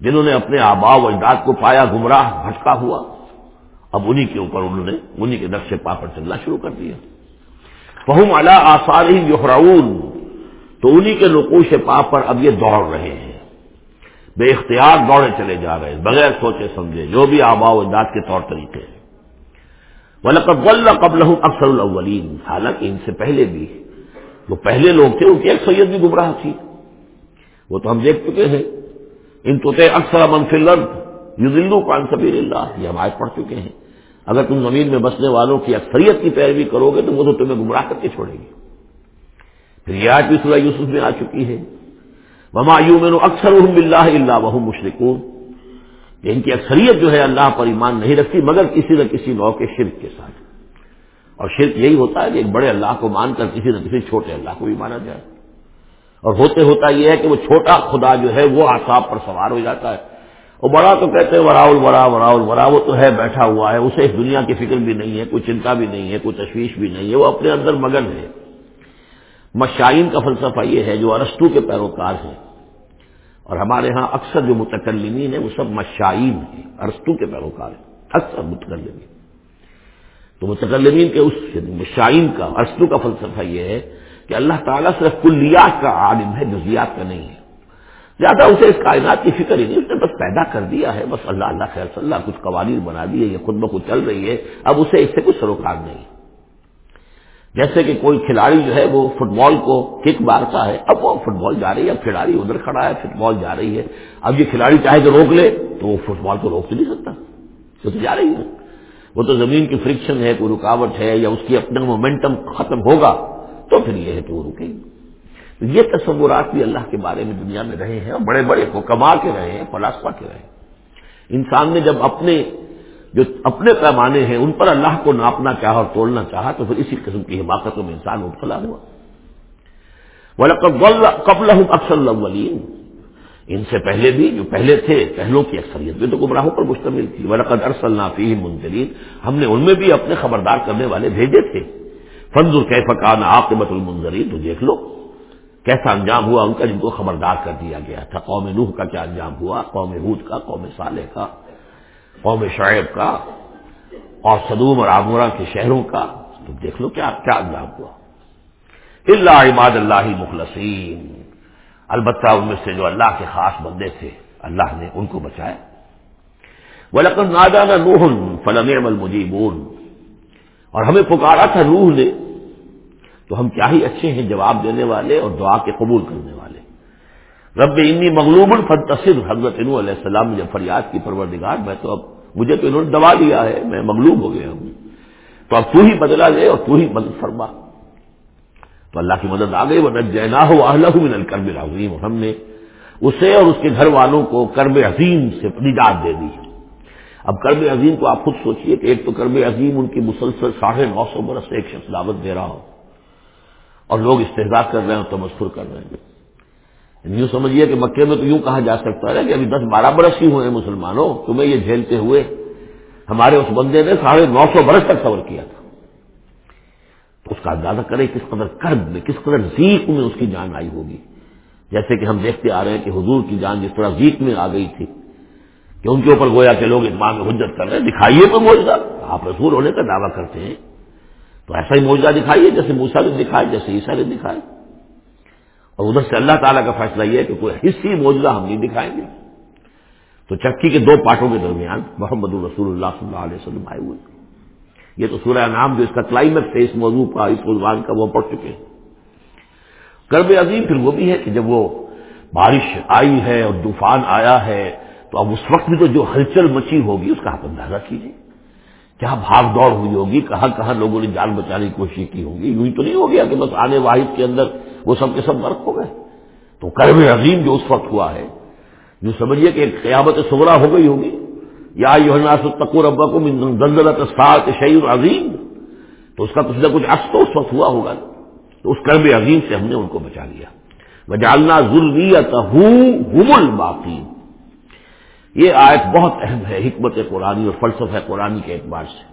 جنہوں نے اپنے آبا و اجداد کو پایا گمراہ، بھٹکا ہوا۔ اب انہی کے اوپر انہوں نے انہی کے نقشے پا پر چلنا شروع کر دیا۔ فہم اللہ آسار ہی تو انہی کے نقوش پا پر اب یہ دوڑ رہے ہیں۔ بے اختیار دوڑے چلے جا رہے ہیں، بغیر سوچے سمجھے، جو بھی آبا و اجداد کے طور طریقے۔ ہیں ولقب قبل اکثر الاولین حالانکہ ان سے پہلے بھی، وہ پہلے لوگ تھے، ان کی ایک سید بھی گمراہ تھی۔ وہ تو ہم دیکھ چکے ہیں۔ ان تو اکثر منفی یو دلو قان سبیر اللہ، یہ ہم آج پڑھ چکے ہیں۔ اگر تم زمین میں بسنے والوں کی اکثریت کی پیروی کرو گے تو وہ تو تمہیں گمراہ کر کے چھوڑے گی پھر یہ آج بھی سورہ یوسف میں آ چکی ہے۔ مما یو میں اکثر اللہ اللہ وہ مشرقون ان کی اکثریت جو ہے اللہ پر ایمان نہیں رکھتی، مگر کسی نہ کسی نو کے شرک کے ساتھ۔ اور شرک یہی ہوتا ہے کہ ایک بڑے اللہ کو مان کر کسی نہ کسی چھوٹے اللہ کو بھی مانا جائے۔ اور ہوتے ہوتا یہ ہے کہ وہ چھوٹا خدا جو ہے وہ آساب پر سوار ہو جاتا ہے۔ وہ بڑا تو کہتے ہیں، وراول بڑا وراول بڑا وہ تو ہے، بیٹھا ہوا ہے، اسے اس دنیا کی فکر بھی نہیں ہے، کوئی چنتا بھی نہیں ہے، کوئی تشویش بھی نہیں ہے، وہ اپنے اندر مگن ہے۔ مشائن کا فلسفہ یہ ہے جو ارستو کے پیروکار ہیں۔ اور ہمارے ہاں اکثر جو متکلمین ہیں وہ سب مشائین ہیں ارستو کے پیروکار ہیں، اکثر متکلمین۔ تو متکلمین کے اس مشائن کا ارستو کا فلسفہ یہ ہے کہ اللہ تعالیٰ صرف کلیات کا عالم ہے، جزیات کا نہیں ہے۔ زیادہ اسے اس کائنات کی فکر ہی نہیں، اس نے بس پیدا کر دیا ہے، بس اللہ اللہ خیر صلی اللہ کچھ قوانین بنا دیے، یہ خود بخود چل رہی ہے، اب اسے اس سے کچھ سروکار نہیں۔ جیسے کہ کوئی کھلاڑی جو ہے وہ فٹ بال کو کک مارتا ہے، اب وہ فٹ بال جا رہی ہے، اب کھلاڑی ادھر کھڑا ہے، فٹ بال جا رہی ہے۔ اب یہ کھلاڑی چاہے تو روک لے، تو وہ فٹ بال کو روک تو نہیں سکتا۔ وہ تو جا رہی ہے۔ وہ تو زمین کی فرکشن ہے، کوئی رکاوٹ ہے یا اس کی اپنا مومنٹم ختم ہوگا، تو پھر یہ ہے کہ وہ رکے۔ گی یہ تصورات بھی اللہ کے بارے میں دنیا میں رہے ہیں اور بڑے بڑے کو کما کے رہے ہیں، فلاسفہ کے رہے ہیں۔ انسان نے جب اپنے جو اپنے پیمانے ہیں، ان پر اللہ کو ناپنا چاہا اور توڑنا چاہا، تو پھر اسی قسم کی حماقتوں میں انسان مبتلا ہوا۔ قبل اکثر الاولین ان سے پہلے بھی، جو پہلے تھے، پہلوں کی اکثریت میں تو گمراہوں پر مشتمل تھی۔ ولقد ارسل فیہم منترین ہم نے ان میں بھی اپنے خبردار کرنے والے بھیجے تھے۔ فنز القیف کا عاقبت المنظرین تو دیکھ لو کیسا انجام ہوا ان کا، جن کو خبردار کر دیا گیا تھا۔ قوم نوح کا کیا انجام ہوا؟ قوم حود کا، قوم صالح کا۔ قوم شعیب کا اور صدوم اور آمورا کے شہروں کا۔ تو دیکھ لو کیا کیا انجام ہوا۔ اللہ عباد اللہ مخلصین البتہ ان میں سے جو اللہ کے خاص بندے تھے، اللہ نے ان کو بچایا۔ ولقن نادانا نوح فلم المجیبون اور ہمیں پکارا تھا روح نے۔ تو ہم کیا ہی اچھے ہیں جواب دینے والے اور دعا کے قبول کرنے والے۔ رب انی مغلوب الفتصر حضرت علیہ السلام نے جب فریاد کی، پروردگار، میں تو اب، مجھے تو انہوں نے دبا دیا ہے، میں مغلوب ہو گیا ہوں۔ تو اب تو ہی بدلا لے اور تو ہی مدد فرما۔ تو اللہ کی مدد آ گئی وہ نت جینا ہو اللہ من الکرب العظیم ہم نے اسے اور اس کے گھر والوں کو کرب عظیم سے نجات دے دی۔ اب کرب عظیم کو آپ خود سوچئے کہ ایک تو کرب عظیم ان کی مسلسل ساڑھے نو سو برس سے ایک شخص دعوت دے رہا ہو اور لوگ استحدا کر رہے ہیں تو مشہور کر رہے ہیں۔ یعنی یوں سمجھیے کہ مکے میں تو یوں کہا جا سکتا ہے کہ ابھی دس بارہ برس ہی ہوئے مسلمانوں، تمہیں یہ جھیلتے ہوئے۔ ہمارے اس بندے نے ساڑھے نو سو برس تک صبر کیا تھا۔ تو اس کا اندازہ کرے کس قدر کرب میں، کس قدر زیق میں اس کی جان آئی ہوگی۔ جیسے کہ ہم دیکھتے آ رہے ہیں کہ حضور کی جان جس طرح زیق میں آ گئی تھی، کہ ان کے اوپر گویا کہ لوگ اتمام میں حجت کر رہے ہیں، دکھائیے تو موجودہ آپ رسول ہونے کا دعویٰ کرتے ہیں۔ تو ایسا ہی موجودہ دکھائیے جیسے موسا نے دکھائے جیسے عیسا نے دکھائے اور ادھر سے اللہ تعالیٰ کا فیصلہ یہ ہے کہ کوئی حصی موجودہ ہم نہیں دکھائیں گے۔ تو چکی کے دو پارٹوں کے درمیان محمد الرسول اللہ صلی اللہ علیہ وسلم آئے ہوئے۔ یہ تو سورہ نام جو اس کا کلائمیٹ ہے، اس موضوع کا اس عنوان کا وہ پڑھ چکے ہیں۔ کرب عظیم پھر وہ بھی ہے کہ جب وہ بارش آئی ہے اور طوفان آیا ہے، تو اب اس وقت بھی تو جو ہلچل مچی ہوگی، اس کا آپ اندازہ کیجیے کیا بھاگ دوڑ ہوئی ہوگی؟ کہاں کہاں لوگوں نے جان بچانے کی کوشش کی ہوگی؟ یوں ہی تو نہیں ہو گیا کہ بس آنے واحد کے اندر وہ سب کے سب غرق ہو گئے۔ تو کرب عظیم جو اس وقت ہوا ہے، جو سمجھیے کہ ایک قیامت سغرا ہو گئی ہوگی۔ یا تقور ابا کو زلزلت سات شعیب عظیم۔ تو اس کا کچھ نہ کچھ عکس تو اس وقت ہوا ہوگا۔ تو اس کرب عظیم سے ہم نے ان کو بچا لیا۔ جالنا ضروریت ہوں باقی یہ آیت بہت اہم ہے حکمت قرآن اور فلسفہ قرآن کے اعتبار سے۔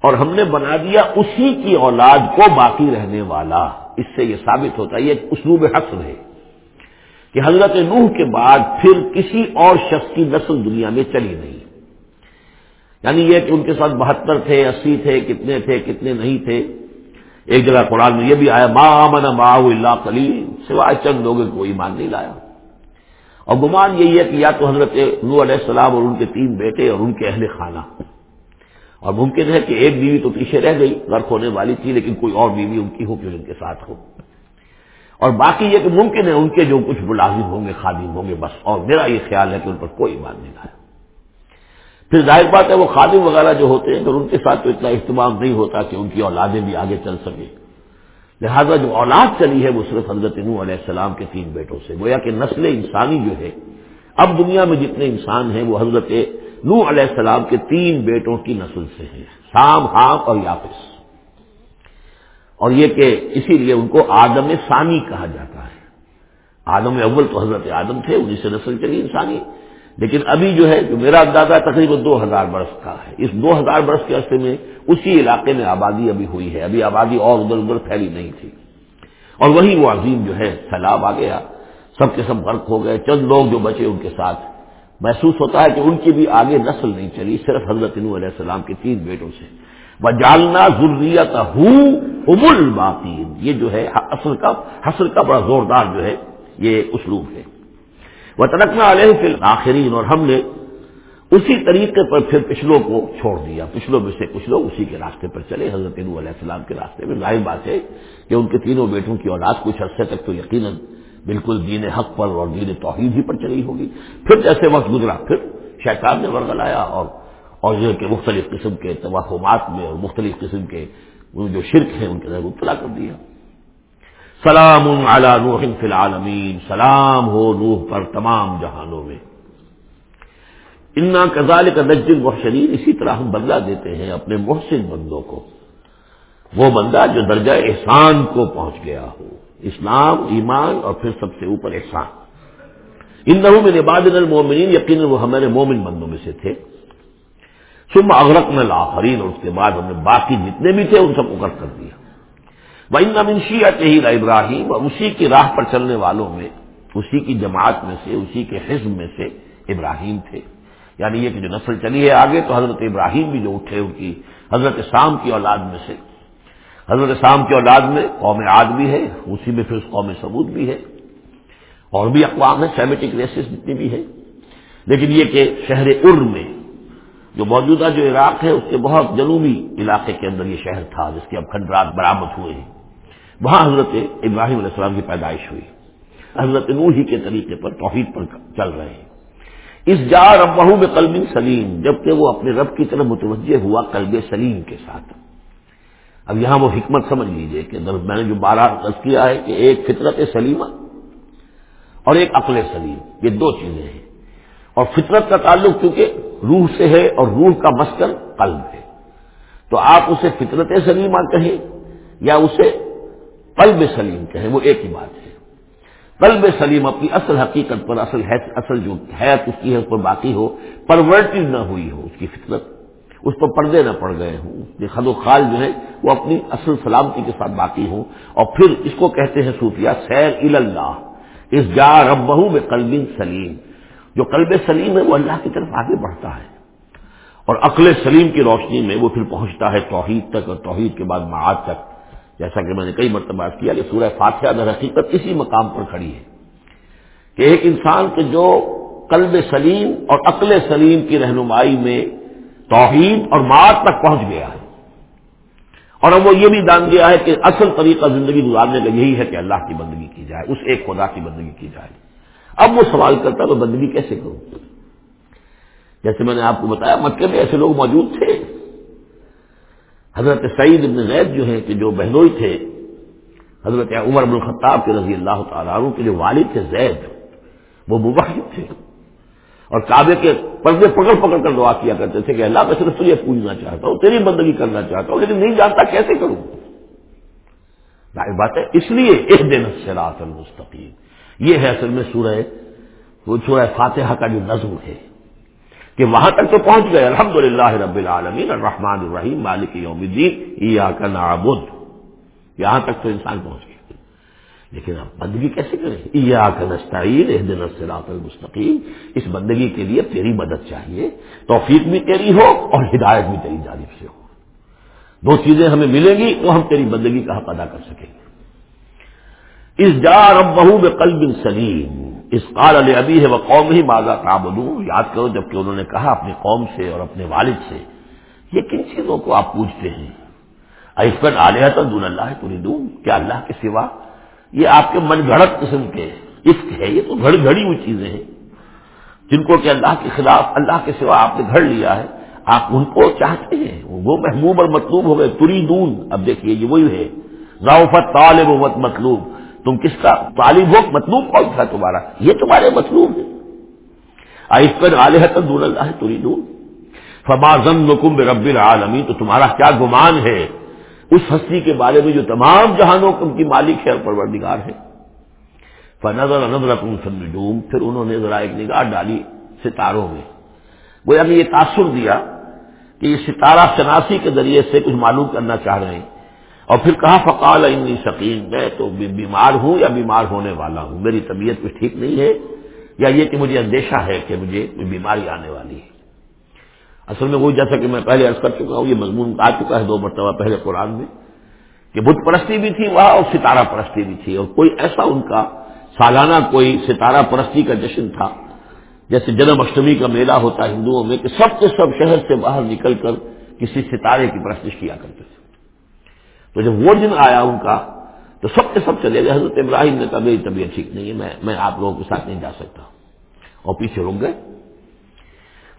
اور ہم نے بنا دیا اسی کی اولاد کو باقی رہنے والا۔ اس سے یہ ثابت ہوتا ہے، یہ اسلوب حسن ہے کہ حضرت نوح کے بعد پھر کسی اور شخص کی نسل دنیا میں چلی نہیں۔ یعنی یہ کہ ان کے ساتھ بہتر تھے، اسی تھے، کتنے تھے، کتنے نہیں تھے۔ ایک جگہ قرآن میں یہ بھی آیا، ما من ما اللہ کلیل سوائے چند لوگوں کو ایمان نہیں لایا۔ اور گمان یہی ہے کہ یا تو حضرت نو علیہ السلام اور ان کے تین بیٹے اور ان کے اہل خانہ۔ اور ممکن ہے کہ ایک بیوی تو پیچھے رہ گئی، غرق ہونے والی تھی، لیکن کوئی اور بیوی ان کی ہو کہ ان کے ساتھ ہو۔ اور باقی یہ کہ ممکن ہے ان کے جو کچھ ملازم ہوں گے، خادم ہوں گے، بس اور میرا یہ خیال ہے کہ ان پر کوئی بات نہیں لایا پھر ظاہر بات ہے وہ خادم وغیرہ جو ہوتے ہیں پھر ان کے ساتھ تو اتنا اہتمام نہیں ہوتا کہ ان کی اولادیں بھی آگے چل سکیں۔ لہذا جو اولاد چلی ہے وہ صرف حضرت نو علیہ السلام کے تین بیٹوں سے، گویا کہ نسل انسانی جو ہے اب دنیا میں جتنے انسان ہیں وہ حضرت نو علیہ السلام کے تین بیٹوں کی نسل سے ہیں شام حام اور یافس۔ اور یہ کہ اسی لیے ان کو آدم ثانی کہا جاتا ہے۔ آدم اول تو حضرت آدم تھے انہیں سے نسل چلی انسانی۔ لیکن ابھی جو ہے جو میرا اندازہ تقریباً دو ہزار برس کا ہے۔ اس دو ہزار برس کے عرصے میں اسی علاقے میں آبادی ابھی ہوئی ہے۔ ابھی آبادی اور ادھر ادھر پھیلی نہیں تھی۔ اور وہی وہ عظیم جو ہے، سیلاب آ گیا۔ سب کے سب غرق ہو گئے۔ چند لوگ جو بچے ان کے ساتھ محسوس ہوتا ہے کہ ان کی بھی آگے نسل نہیں چلی، صرف حضرت نو علیہ السلام کے تین بیٹوں سے۔ وہ جالنا ضروریت ہوں باقی یہ جو ہے اصل کا حسر کا بڑا زوردار جو ہے، یہ اسلوب ہے۔ وہ تنکنا علیہ فی الآخرین اور ہم نے اسی طریقے پر پھر پچھلوں کو چھوڑ دیا۔ پچھلوں میں سے کچھ لوگ اسی کے راستے پر چلے۔ حضرت نو علیہ السلام کے راستے میں ظاہر بات ہے کہ ان کے تینوں بیٹوں کی اولاد کچھ عرصے تک تو یقیناً بالکل دین حق پر اور دین توحید ہی پر چلی ہوگی۔ پھر جیسے وقت گزرا، پھر شیطان نے ورغل آیا اور اور جو کہ مختلف قسم کے توہمات میں اور مختلف قسم کے جو شرک ہیں، ان کے اندر مبتلا کر دیا۔ سلام علی نوح فی العالمین۔ سلام ہو نوح پر تمام جہانوں میں۔ انا کزال کا نجل محشرین اسی طرح ہم بدلا دیتے ہیں اپنے محسن بندوں کو۔ وہ بندہ جو درجہ احسان کو پہنچ گیا ہو۔ اسلام، ایمان اور پھر سب سے اوپر احسان۔ ان دنوں میں نباد المومنین یقیناً وہ ہمارے مومن بندوں میں سے تھے۔ سم اغرق میں لاخرین اور اس کے بعد ہم نے باقی جتنے بھی تھے، ان سب کو کر دیا۔ وہ ان منشیت ہی ابراہیم، اور اسی کی راہ پر چلنے والوں میں، اسی کی جماعت میں سے، اسی کے حزب میں سے ابراہیم تھے۔ یعنی یہ کہ جو نسل چلی ہے آگے، تو حضرت ابراہیم بھی جو اٹھے، ان کی حضرت شام کی اولاد میں سے۔ حضرت شام کی اولاد میں قوم عاد بھی ہے اسی میں پھر اس قوم ثبوت بھی ہے۔ اور بھی اقوام ہے سیمیٹک ریسز جتنی بھی ہے لیکن یہ کہ شہر ار میں جو موجودہ جو عراق ہے، اس کے بہت جنوبی علاقے کے اندر یہ شہر تھا، جس کے اب کھنڈرات برامد ہوئے ہیں۔ وہاں حضرت ابراہیم علیہ السلام کی پیدائش ہوئی۔ حضرت نوحی کے طریقے پر توحید پر چل رہے ہیں۔ اس جا رب میں قلب سلیم، جبکہ وہ اپنے رب کی طرف متوجہ ہوا قلب سلیم کے ساتھ۔ اب یہاں وہ حکمت سمجھ لیجیے کہ میں نے جو بارہ دس کیا ہے کہ ایک فطرت سلیمہ اور ایک عقل سلیم، یہ دو چیزیں ہیں۔ اور فطرت کا تعلق کیونکہ روح سے ہے اور روح کا مسکن قلب ہے۔ تو آپ اسے فطرت سلیمہ کہیں یا اسے قلب سلیم کہیں، وہ ایک ہی بات ہے۔ قلب سلیم اپنی اصل حقیقت پر، اصل اصل جو حیت اس کی ہے، اس پر باقی ہو پرورٹڈ نہ ہوئی ہو اس کی فطرت۔ اس پر پردے نہ پڑ گئے ہوں۔ یہ خد و خال جو ہے، وہ اپنی اصل سلامتی کے ساتھ باقی ہوں۔ اور پھر اس کو کہتے ہیں صوفیہ، سیر اللہ اس جا رب میں قلب سلیم۔ جو قلب سلیم ہے، وہ اللہ کی طرف آگے بڑھتا ہے۔ اور عقل سلیم کی روشنی میں وہ پھر پہنچتا ہے توحید تک اور توحید کے بعد معاد تک۔ جیسا کہ میں نے کئی مرتبہ کیا کہ سورہ فاتحہ در حقیقت اسی مقام پر کھڑی ہے کہ ایک انسان کے جو قلب سلیم اور عقل سلیم کی رہنمائی میں توحید اور معاد تک پہنچ گیا ہے۔ اور اب وہ یہ بھی جان گیا ہے کہ اصل طریقہ زندگی گزارنے کا یہی ہے کہ اللہ کی بندگی کی جائے، اس ایک خدا کی بندگی کی جائے۔ اب وہ سوال کرتا تو بندگی کیسے کروں؟ جیسے میں نے آپ کو بتایا، مکے میں ایسے لوگ موجود تھے۔ حضرت سعید ابن زید جو ہیں کہ جو بہنوئی تھے، حضرت عمر ابن الخطاب کے رضی اللہ تعالیٰ عنہ کے جو والد تھے زید، وہ مباحد تھے۔ اور کعبے کے پردے پکڑ پکڑ کر دعا کیا کرتے تھے کہ اللہ میں صرف تجھے پوجنا چاہتا ہوں، تیری بندگی کرنا چاہتا ہوں، لیکن نہیں جانتا کیسے کروں۔ بات ہے، اس لیے ایک دن سراط المستقیم۔ یہ ہے اصل میں سورہ، وہ سورہ فاتحہ کا جو نظم ہے کہ وہاں تک تو پہنچ گئے۔ الحمد للہ رب العالمین، الرحمن الرحیم، مالک یوم الدین کا نعبد۔ یہاں تک تو انسان پہنچ گیا۔ لیکن اب بندگی کیسے کریں؟ کا نستعین دن الصراط المستقیم۔ اس بندگی کے لیے تیری مدد چاہیے، توفیق بھی تیری ہو اور ہدایت بھی تیری جانب سے ہو۔ دو چیزیں ہمیں ملیں گی تو ہم تیری بندگی کا حق ادا کر سکیں گے۔ اس جا رب بہو میں قلب سلیم۔ اس قال علیہ ابھی ہے وہ قوم ہی ماضا کابلو یاد کرو جبکہ انہوں نے کہا اپنی قوم سے اور اپنے والد سے، یہ کن چیزوں کو آپ پوچھتے ہیں؟ اس پر آلیہ تو دون اللہ پوری دوں کیا اللہ کے سوا یہ آپ کے من گھڑت قسم کے عشق ہے، یہ تو گھڑ گھڑی ہوئی چیزیں ہیں۔ جن کو کہ اللہ کے خلاف، اللہ کے سوا آپ نے گھڑ لیا ہے، آپ ان کو چاہتے ہیں۔ وہ محبوب اور مطلوب ہو گئے تری دون اب دیکھیے، یہ وہی ہے۔ راؤفت طالب مطلوب۔ تم کس کا طالب ہو؟ مطلوب کون تھا تمہارا؟ یہ تمہارے مطلوب ہے اس پر دون اللہ تری دون فمازن نکم رب العالمی تو تمہارا کیا گمان ہے؟ اس ہستی کے بارے میں جو تمام جہانوں کی مالک ہے اور پروردگار ہے فنظر نظر تم سنجوم پھر انہوں نے ذرا ایک نگاہ ڈالی ستاروں میں۔ وہ یعنی یہ تاثر دیا کہ یہ ستارہ شناسی کے ذریعے سے کچھ معلوم کرنا چاہ رہے ہیں۔ اور پھر کہا، فقال انی شکیم میں تو بیمار ہوں یا بیمار ہونے والا ہوں؟ میری طبیعت کچھ ٹھیک نہیں ہے۔ یا یہ کہ مجھے اندیشہ ہے کہ مجھے کوئی بیماری آنے والی ہے۔ اصل میں وہی جیسا کہ میں پہلے عرض کر چکا ہوں، یہ مضمون آ چکا ہے دو مرتبہ پہلے قرآن میں، کہ بت پرستی بھی تھی وہاں اور ستارہ پرستی بھی تھی، اور کوئی ایسا ان کا سالانہ کوئی ستارہ پرستی کا جشن تھا، جیسے جنم اشٹمی کا میلہ ہوتا ہے ہندوؤں میں، کہ سب کے سب شہر سے باہر نکل کر کسی ستارے کی پرستش کیا کرتے تھے۔ تو جب وہ دن آیا ان کا، تو سب کے سب چلے گئے، حضرت ابراہیم نے کہا، میری طبیعت ٹھیک نہیں ہے، میں میں آپ لوگوں کے ساتھ نہیں جا سکتا اور پیچھے رک گئے۔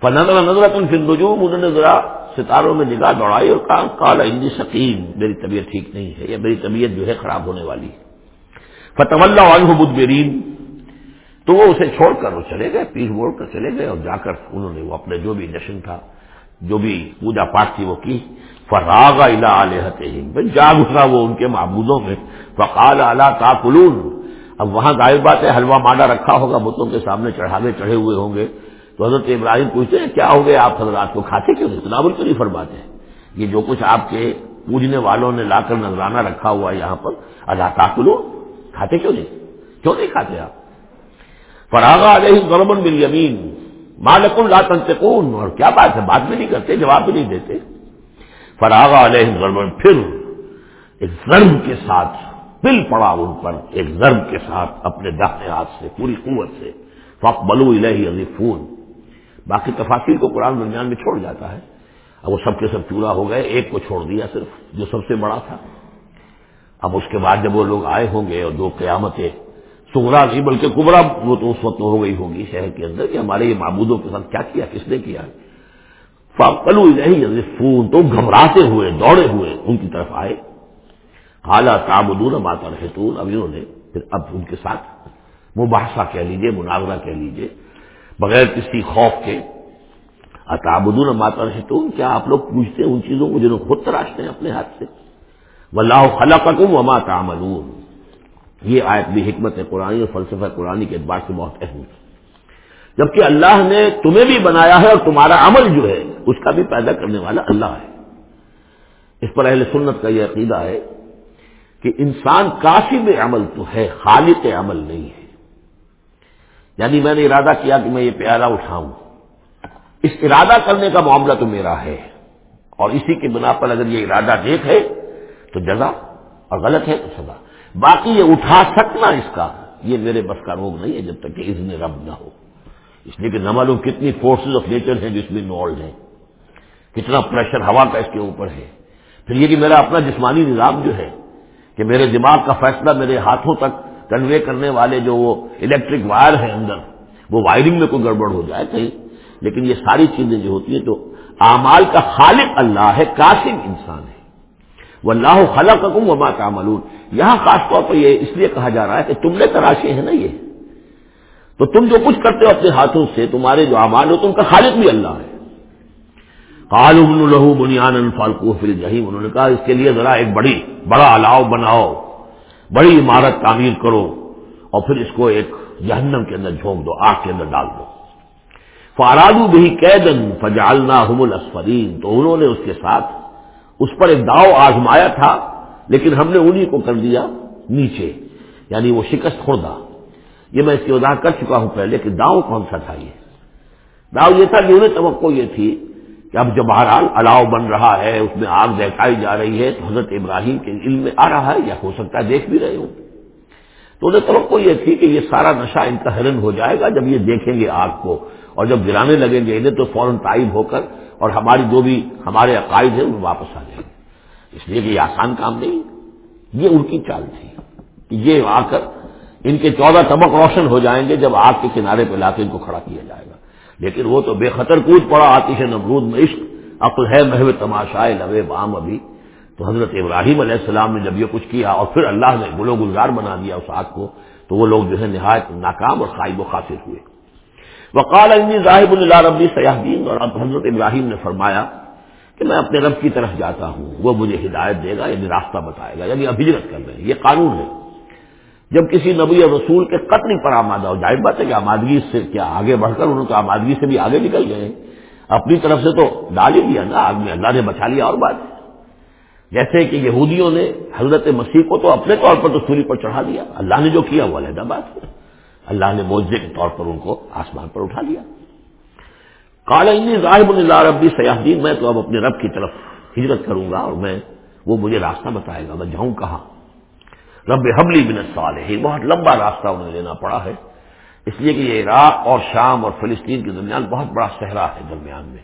نظر نظر پھر نجوم انہوں نے ذرا ستاروں میں نگاہ دوڑائی اور کہا کالا ہندی سکیم میری طبیعت ٹھیک نہیں ہے، یا میری طبیعت جو ہے خراب ہونے والی ہے۔ فتح اللہ علیہ بدبرین تو وہ اسے چھوڑ کر وہ چلے گئے پیس موڑ کر چلے گئے، اور جا کر انہوں نے وہ اپنے جو بھی جشن تھا، جو بھی پوجا پاٹ تھی وہ کی۔ فراغ الا علیہ جاگ اٹھا وہ ان کے معبودوں میں۔ فقال اعلیٰ تا اب وہاں غائب بات ہے، حلوہ ماڈا رکھا ہوگا، بتوں کے سامنے چڑھاوے چڑھے ہوئے ہوں گے۔ تو حضرت ابراہیم پوچھتے ہیں، کیا ہو گئے آپ حضرات کو کھاتے کیوں نہیں؟ تنابل کیوں نہیں فرماتے ہیں۔ یہ جو کچھ آپ کے پوجنے والوں نے لا کر نذرانہ رکھا ہوا یہاں پر اللہ تاکلو، کھاتے کیوں نہیں؟ کیوں نہیں کھاتے آپ؟ فراغا علیہ غربن بل یمین مالک اللہ تنتقون اور کیا بات ہے؟ بات بھی نہیں کرتے، جواب بھی نہیں دیتے۔ فراغا علیہ غربن پھر ایک ضرب کے ساتھ پل پڑا ان پر، ایک ضرب کے ساتھ اپنے دہنے ہاتھ سے، پوری قوت سے۔ فق بلو الہ فون باقی تفاصیل کو قرآن درمیان میں چھوڑ جاتا ہے۔ اب وہ سب کے سب چورا ہو گئے، ایک کو چھوڑ دیا صرف، جو سب سے بڑا تھا۔ اب اس کے بعد جب وہ لوگ آئے ہوں گے اور دو قیامتیں سگرا نہیں بلکہ کبرا، وہ تو اس وقت ہو گئی ہوگی شہر کے اندر کہ ہمارے یہ معبودوں کے ساتھ کیا کیا، کس نے کیا۔ پلو نہیں فون تو گھبراتے ہوئے، دوڑے ہوئے ان کی طرف آئے۔ اعلیٰ تابدون ماتا رہے تو اب انہوں نے پھر اب ان کے ساتھ مباحثہ کہہ لیجیے مناظرہ کہہ لیجیے بغیر کسی خوف کے۔ اتابدون ماتا رہے کیا آپ لوگ پوچھتے ہیں ان چیزوں کو جنہوں خود تراشتے ہیں اپنے ہاتھ سے؟ واللہ خلقکم وما تعملون۔ یہ آیت بھی حکمت قرآن اور فلسفہ قرآن کے اعتبار سے بہت اہم ہے۔ جبکہ اللہ نے تمہیں بھی بنایا ہے اور تمہارا عمل جو ہے، اس کا بھی پیدا کرنے والا اللہ ہے۔ اس پر اہل سنت کا یہ عقیدہ ہے کہ انسان کافی عمل تو ہے، خالق عمل نہیں ہے۔ یعنی میں نے ارادہ کیا کہ میں یہ پیارا اٹھاؤں۔ اس ارادہ کرنے کا معاملہ تو میرا ہے۔ اور اسی کی بنا پر اگر یہ ارادہ دیکھ ہے تو جزا اور غلط ہے تو سزا۔ باقی یہ اٹھا سکنا اس کا، یہ میرے بس کا روگ نہیں ہے جب تک کہ اذن رب نہ ہو۔ اس لیے کہ نہ معلوم کتنی فورسز آف نیچر ہیں جس میں انوالوڈ ہیں۔ کتنا پریشر ہوا کا اس کے اوپر ہے۔ پھر یہ کہ میرا اپنا جسمانی نظام جو ہے کہ میرے دماغ کا فیصلہ میرے ہاتھوں تک کنوے کرنے والے جو وہ الیکٹرک وائر ہیں اندر، وہ وائرنگ میں کوئی گڑبڑ ہو جائے کہیں لیکن یہ ساری چیزیں جو ہوتی ہیں تو اعمال کا خالق اللہ ہے کاسم انسان ہے۔ وہ اللہ خلا کم وما کا یہاں خاص طور پر یہ اس لیے کہا جا رہا ہے کہ تم نے تراشے ہیں نا یہ؟ تو تم جو کچھ کرتے ہو اپنے ہاتھوں سے، تمہارے جو اعمال ہو تم کا خالق بھی اللہ ہے۔ کالبن الہو بنیان فالکو فل جہیم انہوں نے کہا، اس کے لیے ذرا ایک بڑی، بڑا الاؤ بناؤ۔ بڑی عمارت تعمیر کرو اور پھر اس کو ایک جہنم کے اندر جھونک دو، آگ کے اندر ڈال دو۔ فارادو بھی قیدن فجالنا حم الاسفرین تو انہوں نے اس کے ساتھ اس پر ایک داؤ آزمایا تھا، لیکن ہم نے انہیں کو کر دیا نیچے یعنی وہ شکست خوردہ۔ یہ میں اس کی وضاحت کر چکا ہوں پہلے کہ داؤ کون سا تھا یہ۔ داؤ یہ تھا کہ انہیں توقع یہ تھی کہ اب جب بہرحال الاؤ بن رہا ہے، اس میں آگ دہائی جا رہی ہے، تو حضرت ابراہیم کے علم میں آ رہا ہے یا ہو سکتا ہے دیکھ بھی رہے ہوں۔ تو انہیں توقع یہ تھی کہ یہ سارا نشہ ان کا ہرن ہو جائے گا جب یہ دیکھیں گے آگ کو۔ اور جب گرانے لگیں گے، انہیں تو فوراً تائب ہو کر اور ہماری جو بھی ہمارے عقائد ہیں، ان واپس آ جائیں۔ گے اس لیے کہ یہ آسان کام نہیں، یہ ان کی چال تھی کہ یہ آ کر ان کے چودہ طبق روشن ہو جائیں گے جب آگ کے کنارے پہ لا کے ان کو کھڑا کیا جائے گا۔ لیکن وہ تو بے خطر کود پڑا آتیش نمرود میں عشق، عقل ہے محو تماشا لوے بام ابھی۔ تو حضرت ابراہیم علیہ السلام نے جب یہ کچھ کیا اور پھر اللہ نے گلو گلزار بنا دیا اس آگ کو، تو وہ لوگ جو ہے نہایت ناکام اور خائب و خاصر ہوئے۔ وقال انی ذاہب اللہ ربی سیاح دین اور اب حضرت ابراہیم نے فرمایا کہ میں اپنے رب کی طرف جاتا ہوں، وہ مجھے ہدایت دے گا یعنی راستہ بتائے گا یعنی ابھجرت کر رہے ہیں یہ قانون ہے۔ جب کسی نبی اور رسول کے قتل پر آمادہ ہو ظاہر بات ہے کہ آمادگی سے کیا آگے بڑھ کر انہوں تو آمادگی سے بھی آگے نکل گئے اپنی طرف سے تو ڈال ہی دیا نا آگ میں اللہ نے بچا لیا اور بات ہے۔ جیسے کہ یہودیوں نے حضرت مسیح کو تو اپنے طور پر تو سوری پر چڑھا دیا، اللہ نے جو کیا وہ علیحدہ بات ہے۔ اللہ نے موجے کے طور پر ان کو آسمان پر اٹھا لیا کالا ظاہب اللہ ربی سیاح دین میں تو اب اپنے رب کی طرف ہجرت کروں گا اور میں وہ مجھے راستہ بتائے گا، میں جاؤں کہاں؟ رب حبلی بن سوال ہے بہت لمبا راستہ انہیں لینا پڑا ہے۔ اس لیے کہ یہ عراق اور شام اور فلسطین کے درمیان بہت بڑا صحرا ہے درمیان میں۔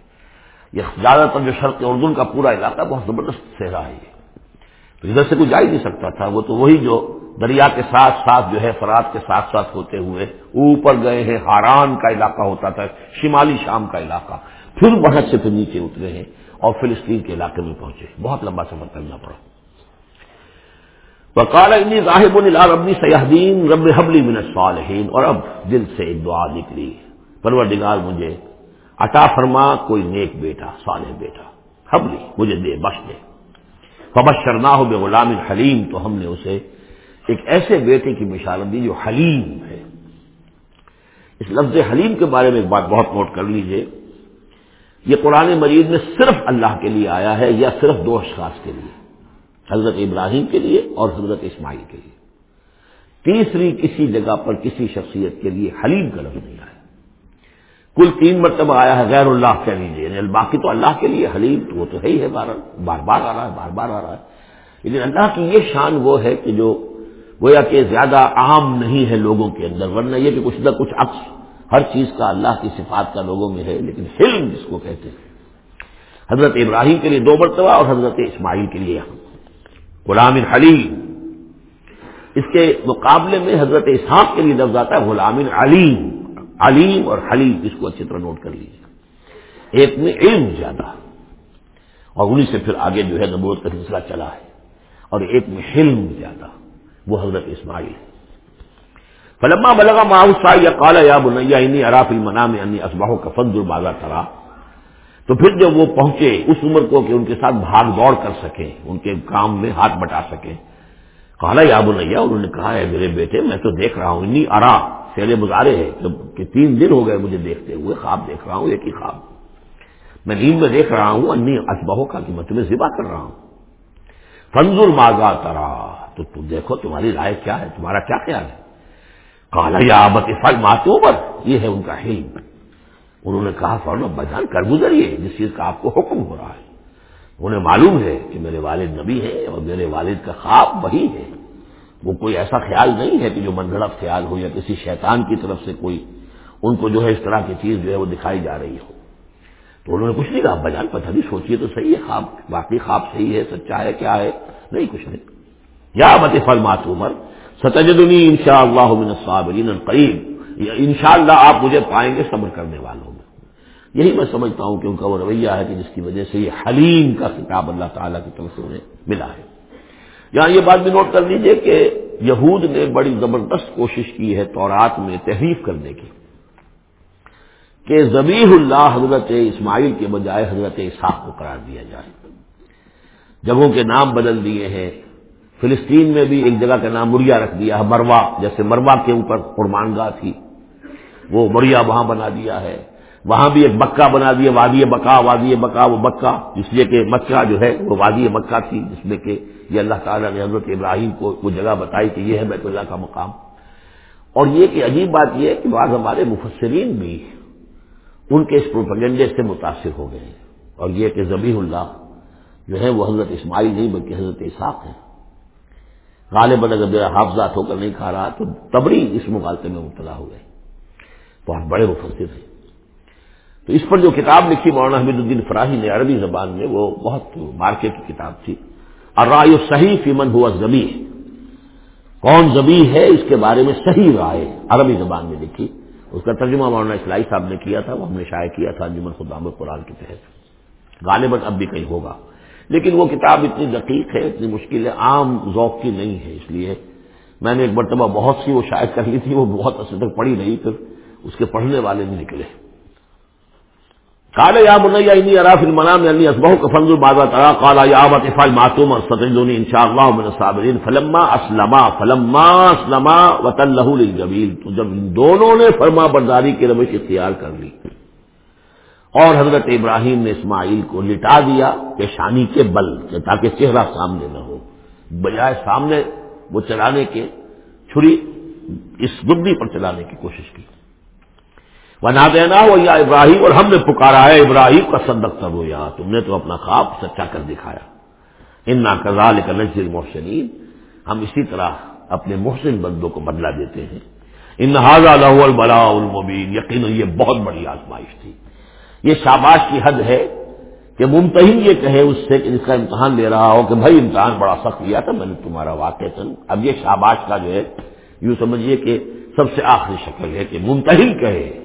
یہ زیادہ تر جو شرق اردن کا پورا علاقہ بہت زبردست صحرا ہے یہ۔ تو ادھر سے کوئی جا ہی نہیں سکتا تھا، وہ تو وہی جو دریا کے ساتھ ساتھ جو ہے، فرات کے ساتھ ساتھ ہوتے ہوئے اوپر گئے ہیں ہاران کا علاقہ ہوتا تھا، شمالی شام کا علاقہ۔ پھر وہاں سے پھر نیچے اترے ہیں اور فلسطین کے علاقے میں پہنچے۔ بہت لمبا سفر کرنا پڑا۔ وقال انی راہب الى ربی سیاحدین رب حبلی من الصالحین اور اب دل سے ایک دعا نکلی۔ پروردگار مجھے عطا فرما، کوئی نیک بیٹا، صالح بیٹا، حبلی، مجھے دے، بخش دے۔ فبشرنا ہو بے غلام حلیم، تو ہم نے اسے ایک ایسے بیٹے کی بشارت دی جو حلیم ہے۔ اس لفظ حلیم کے بارے میں ایک بات بہت نوٹ کر لیجیے۔ یہ قرآن مجید میں صرف اللہ کے لیے آیا ہے یا صرف دو اشخاص کے لیے؟ حضرت ابراہیم کے لیے اور حضرت اسماعیل کے لیے۔ تیسری کسی جگہ پر کسی شخصیت کے لیے حلیم کا لفظ نہیں آیا کل تین مرتبہ آیا ہے غیر اللہ کہہ لیجیے یعنی باقی تو اللہ کے لیے حلیم، تو وہ تو ہے ہی ہے بار بار بار آ رہا ہے، بار بار آ رہا ہے۔ لیکن اللہ کی یہ شان وہ ہے کہ جو گویا کہ زیادہ عام نہیں ہے لوگوں کے اندر، ورنہ یہ کہ کچھ نہ کچھ عکس ہر چیز کا اللہ کی صفات کا لوگوں میں ہے، لیکن حلم جس کو کہتے ہیں۔ حضرت ابراہیم کے لیے دو مرتبہ اور حضرت اسماعیل کے لیے غلام حلیم اس کے مقابلے میں حضرت اسحاق کے لیے لفظ آتا ہے غلام علیم۔ علیم اور حلیم، اس کو اچھی طرح نوٹ کر لیجیے ایک میں علم زیادہ اور انہیں سے پھر آگے جو ہے نبوت کا سلسلہ چلا ہے۔ اور ایک میں حلم زیادہ وہ حضرت اسماعیل ہے۔ فلما بلغا ماؤسا یا کالا یا بنیا انی اراف المنا میں انی اسباہوں کا فض البازا کرا تو پھر جب وہ پہنچے اس عمر کو کہ ان کے ساتھ بھاگ دوڑ کر سکیں، ان کے کام میں ہاتھ بٹا سکیں۔ کالا یا بنیا، انہوں نے کہا ہے میرے بیٹے، میں تو دیکھ رہا ہوں، انی ارا سیلے گزارے ہیں۔ کہ تین دن ہو گئے مجھے دیکھتے ہوئے، خواب دیکھ رہا ہوں، ایک ہی خواب۔ میں نیند میں دیکھ رہا ہوں، انی اسبہوں کا، کہ میں تمہیں ذبح کر رہا ہوں۔ فنزل ماگا ترا، تو تم دیکھو، تمہاری رائے کیا ہے؟ تمہارا کیا خیال ہے؟ کالا یا آبت فل ماتو یہ ہے ان کا حلم۔ انہوں نے کہا فوراً بجان کر گزریے، جس چیز کا آپ کو حکم ہو رہا ہے. انہیں معلوم ہے کہ میرے والد نبی ہے اور میرے والد کا خواب وہی ہے۔ وہ کوئی ایسا خیال نہیں ہے کہ جو منگڑا خیال ہو یا کسی شیطان کی طرف سے کوئی ان کو جو ہے اس طرح کی چیز جو ہے وہ دکھائی جا رہی ہو۔ تو انہوں نے کچھ نہیں کہا بجان پتہ نہیں سوچیے تو صحیح ہے، خواب باقی خواب صحیح ہے، سچا ہے، کیا ہے؟ نہیں، کچھ نہیں۔ یا بت فل مات عمر، ستجدنی ان شاء اللہ قریب ان شاء اللہ آپ مجھے پائیں گے صبر کرنے والوں۔ یہی میں سمجھتا ہوں کہ ان کا وہ رویہ ہے کہ جس کی وجہ سے یہ حلیم کا خطاب اللہ تعالیٰ کی طرف سے انہیں ملا ہے۔ یہاں یہ بات بھی نوٹ کر لیجیے کہ یہود نے بڑی زبردست کوشش کی ہے تورات میں تحریف کرنے کی کہ زبیح اللہ حضرت اسماعیل کے بجائے حضرت اسحاق کو قرار دیا جائے۔ جگہوں کے نام بدل دیے ہیں۔ فلسطین میں بھی ایک جگہ کا نام مریا رکھ دیا ہے، مروا، جیسے مروا کے اوپر قرمان گاہ تھی۔ وہ مریا وہاں بنا دیا ہے۔ وہاں بھی ایک بکا بنا دیا وادی بکا وادی بکا وہ بکا اس لیے کہ مکہ جو ہے وہ وادی مکہ تھی، جس میں کہ یہ اللہ تعالیٰ نے حضرت ابراہیم کو وہ جگہ بتائی کہ یہ ہے بیت اللہ کا مقام۔ اور یہ کہ عجیب بات یہ ہے کہ بعض ہمارے مفسرین بھی ان کے اس پروپگنڈے سے متاثر ہو گئے ہیں۔ اور یہ کہ ذبیح اللہ جو ہے وہ حضرت اسماعیل نہیں، بلکہ حضرت اسحاق ہے غالب اگر میرا حافظات ہو کر نہیں کھا رہا تو تبری اس مغالطے میں مبتلا ہو گئے۔ بہت بڑے مفسر ہیں۔ تو اس پر جو کتاب لکھی مولانا حمید الدین فراہی نے عربی زبان میں، وہ بہت مارکے کی کتاب تھی۔ اور رائے صحیح فیمن ہوا زبی کون زبی ہے؟ اس کے بارے میں صحیح رائے عربی زبان میں لکھی۔ اس کا ترجمہ مولانا اسلائی صاحب نے کیا تھا، وہ ہم نے شائع کیا تھا جمن خدام قرآن کے تحت۔ غالباً اب بھی کہیں ہوگا۔ لیکن وہ کتاب اتنی دقیق ہے، اتنی مشکل ہے، عام ذوق کی نہیں ہے اس لیے۔ میں نے ایک مرتبہ بہت سی وہ شاید کر لی تھی، وہ بہت اصل تک پڑھی نہیں، پھر اس کے پڑھنے والے نہیں نکلے۔ کالا یا بنیا انی اراف المنا میں انی اسبہ کا فنز البازا ترا کالا یا بطفال معصوم اور ستجونی ان شاء اللہ من صابرین فلما اسلما فلما اسلما وط اللہ جبیل تو جب ان دونوں نے فرما برداری کی روش اختیار کر لی. اور حضرت ابراہیم نے اسماعیل کو لٹا دیا پیشانی کے بل تاکہ چہرہ سامنے نہ ہو. بجائے سامنے وہ چلانے کے، چھری اس بدی پر چلانے کی کوشش کی۔ بنا دینا ہو یا ابراہیم اور ہم نے پکارا ہے، ابراہیم کا صدق تب ہو یا، تم نے تو اپنا خواب سچا کر دکھایا۔ ان نا کزال کا نظر محسنین ہم اسی طرح اپنے محسن بندوں کو بدلا دیتے ہیں۔ ان البلا المبین یقین یہ بہت بڑی آزمائش تھی۔ یہ شاباش کی حد ہے کہ ممتحن یہ کہے اس سے کہ جس کا امتحان لے رہا ہو کہ بھائی امتحان بڑا سخت لیا تھا، میں نے تمہارا واقع چل اب یہ شاباش کا جو ہے، یوں سمجھیے کہ سب سے آخری شکل ہے کہ ممتحن کہے۔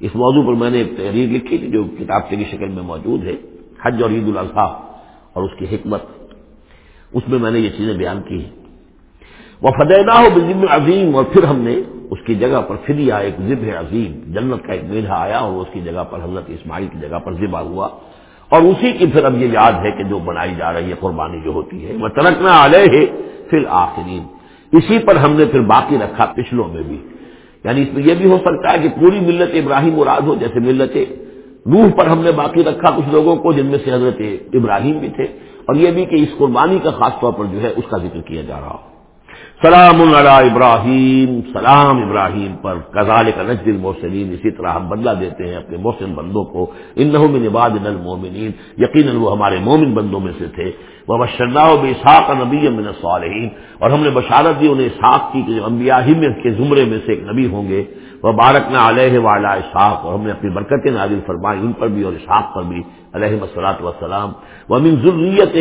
اس موضوع پر میں نے ایک تحریر لکھی تھی جو کتاب کی شکل میں موجود ہے، حج اور عید الاضحیٰ اور اس کی حکمت۔ اس میں میں نے یہ چیزیں بیان کی ہیں۔ وہ فدینا ہو بزم عظیم اور پھر ہم نے اس کی جگہ پر فریا ایک ضب عظیم، جنت کا ایک میڈھا آیا اور اس کی جگہ پر حضرت اسماعیل کی جگہ پر ذبح ہوا۔ اور اسی کی پھر اب یہ یاد ہے کہ جو بنائی جا رہی ہے، قربانی جو ہوتی ہے وہ ترکنا علیہ ہے پھر آخرین اسی پر ہم نے پھر باقی رکھا پچھلوں میں بھی۔ یعنی اس میں یہ بھی ہو سکتا ہے کہ پوری ملت ابراہیم مراد ہو جیسے ملت روح پر ہم نے باقی رکھا کچھ لوگوں کو جن میں سے حضرت ابراہیم بھی تھے اور یہ بھی کہ اس قربانی کا خاص طور پر جو ہے اس کا ذکر کیا جا رہا ہو۔ سلام اللہ ابراہیم، سلام ابراہیم پر کزال کا نجد المحسنین، اسی طرح ہم بدلا دیتے ہیں اپنے محسن بندوں کو۔ ان نباد المومنین یقیناً وہ ہمارے مومن بندوں میں سے تھے۔ وہ بشرنا بے اسحاق نبی من اور ہم نے بشارت دی انہیں اسحاق کی کہ انبیاء ہی میں کے زمرے میں سے ایک نبی ہوں گے۔ وہ بارک نہ علیہ والا اسحاق، اور ہم نے اپنی برکتیں نازل فرمائی ان پر بھی اور اسحاق پر بھی علیہ مسلاط وسلام وہ من ضروریت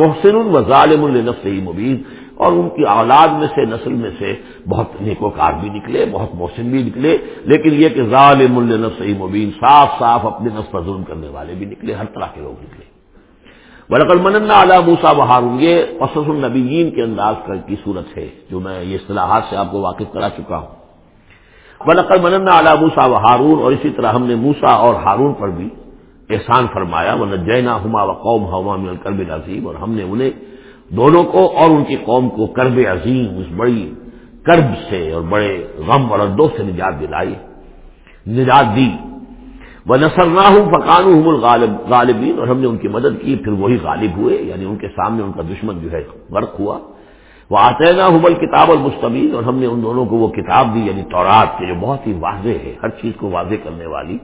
محسن و ظالم النف مبین۔ اور ان کی اولاد میں سے، نسل میں سے بہت نیکوکار بھی نکلے، بہت محسن بھی نکلے، لیکن یہ کہ ظالم صحیح مبین، صاف صاف اپنے نس پر ظلم کرنے والے بھی نکلے، ہر طرح کے لوگ نکلے۔ ولقل من اعلیٰ موسا بہارون یہ قصص النبیین کے انداز کی صورت ہے، جو میں یہ اصطلاحات سے آپ کو واقف کرا چکا ہوں۔ ولقل من اعلیٰ موسا بہارون اور اسی طرح ہم نے موسا اور ہارون پر بھی احسان فرمایا وہ نجینا ہما و قوم ہوا من الکرب عظیم اور ہم نے انہیں دونوں کو اور ان کی قوم کو کرب عظیم اس بڑی کرب سے اور بڑے غم اور اردو سے نجات دلائی، نجات دی۔ وہ نسر نہ ہوں فقان ہوں غالبین اور ہم نے ان کی مدد کی، پھر وہی غالب ہوئے یعنی ان کے سامنے ان کا دشمن جو ہے غرق ہوا۔ وہ آتے نہ حمل کتاب المستبین اور ہم نے ان دونوں کو وہ کتاب دی یعنی تورات کے جو بہت ہی واضح ہے، ہر چیز کو واضح کرنے والی۔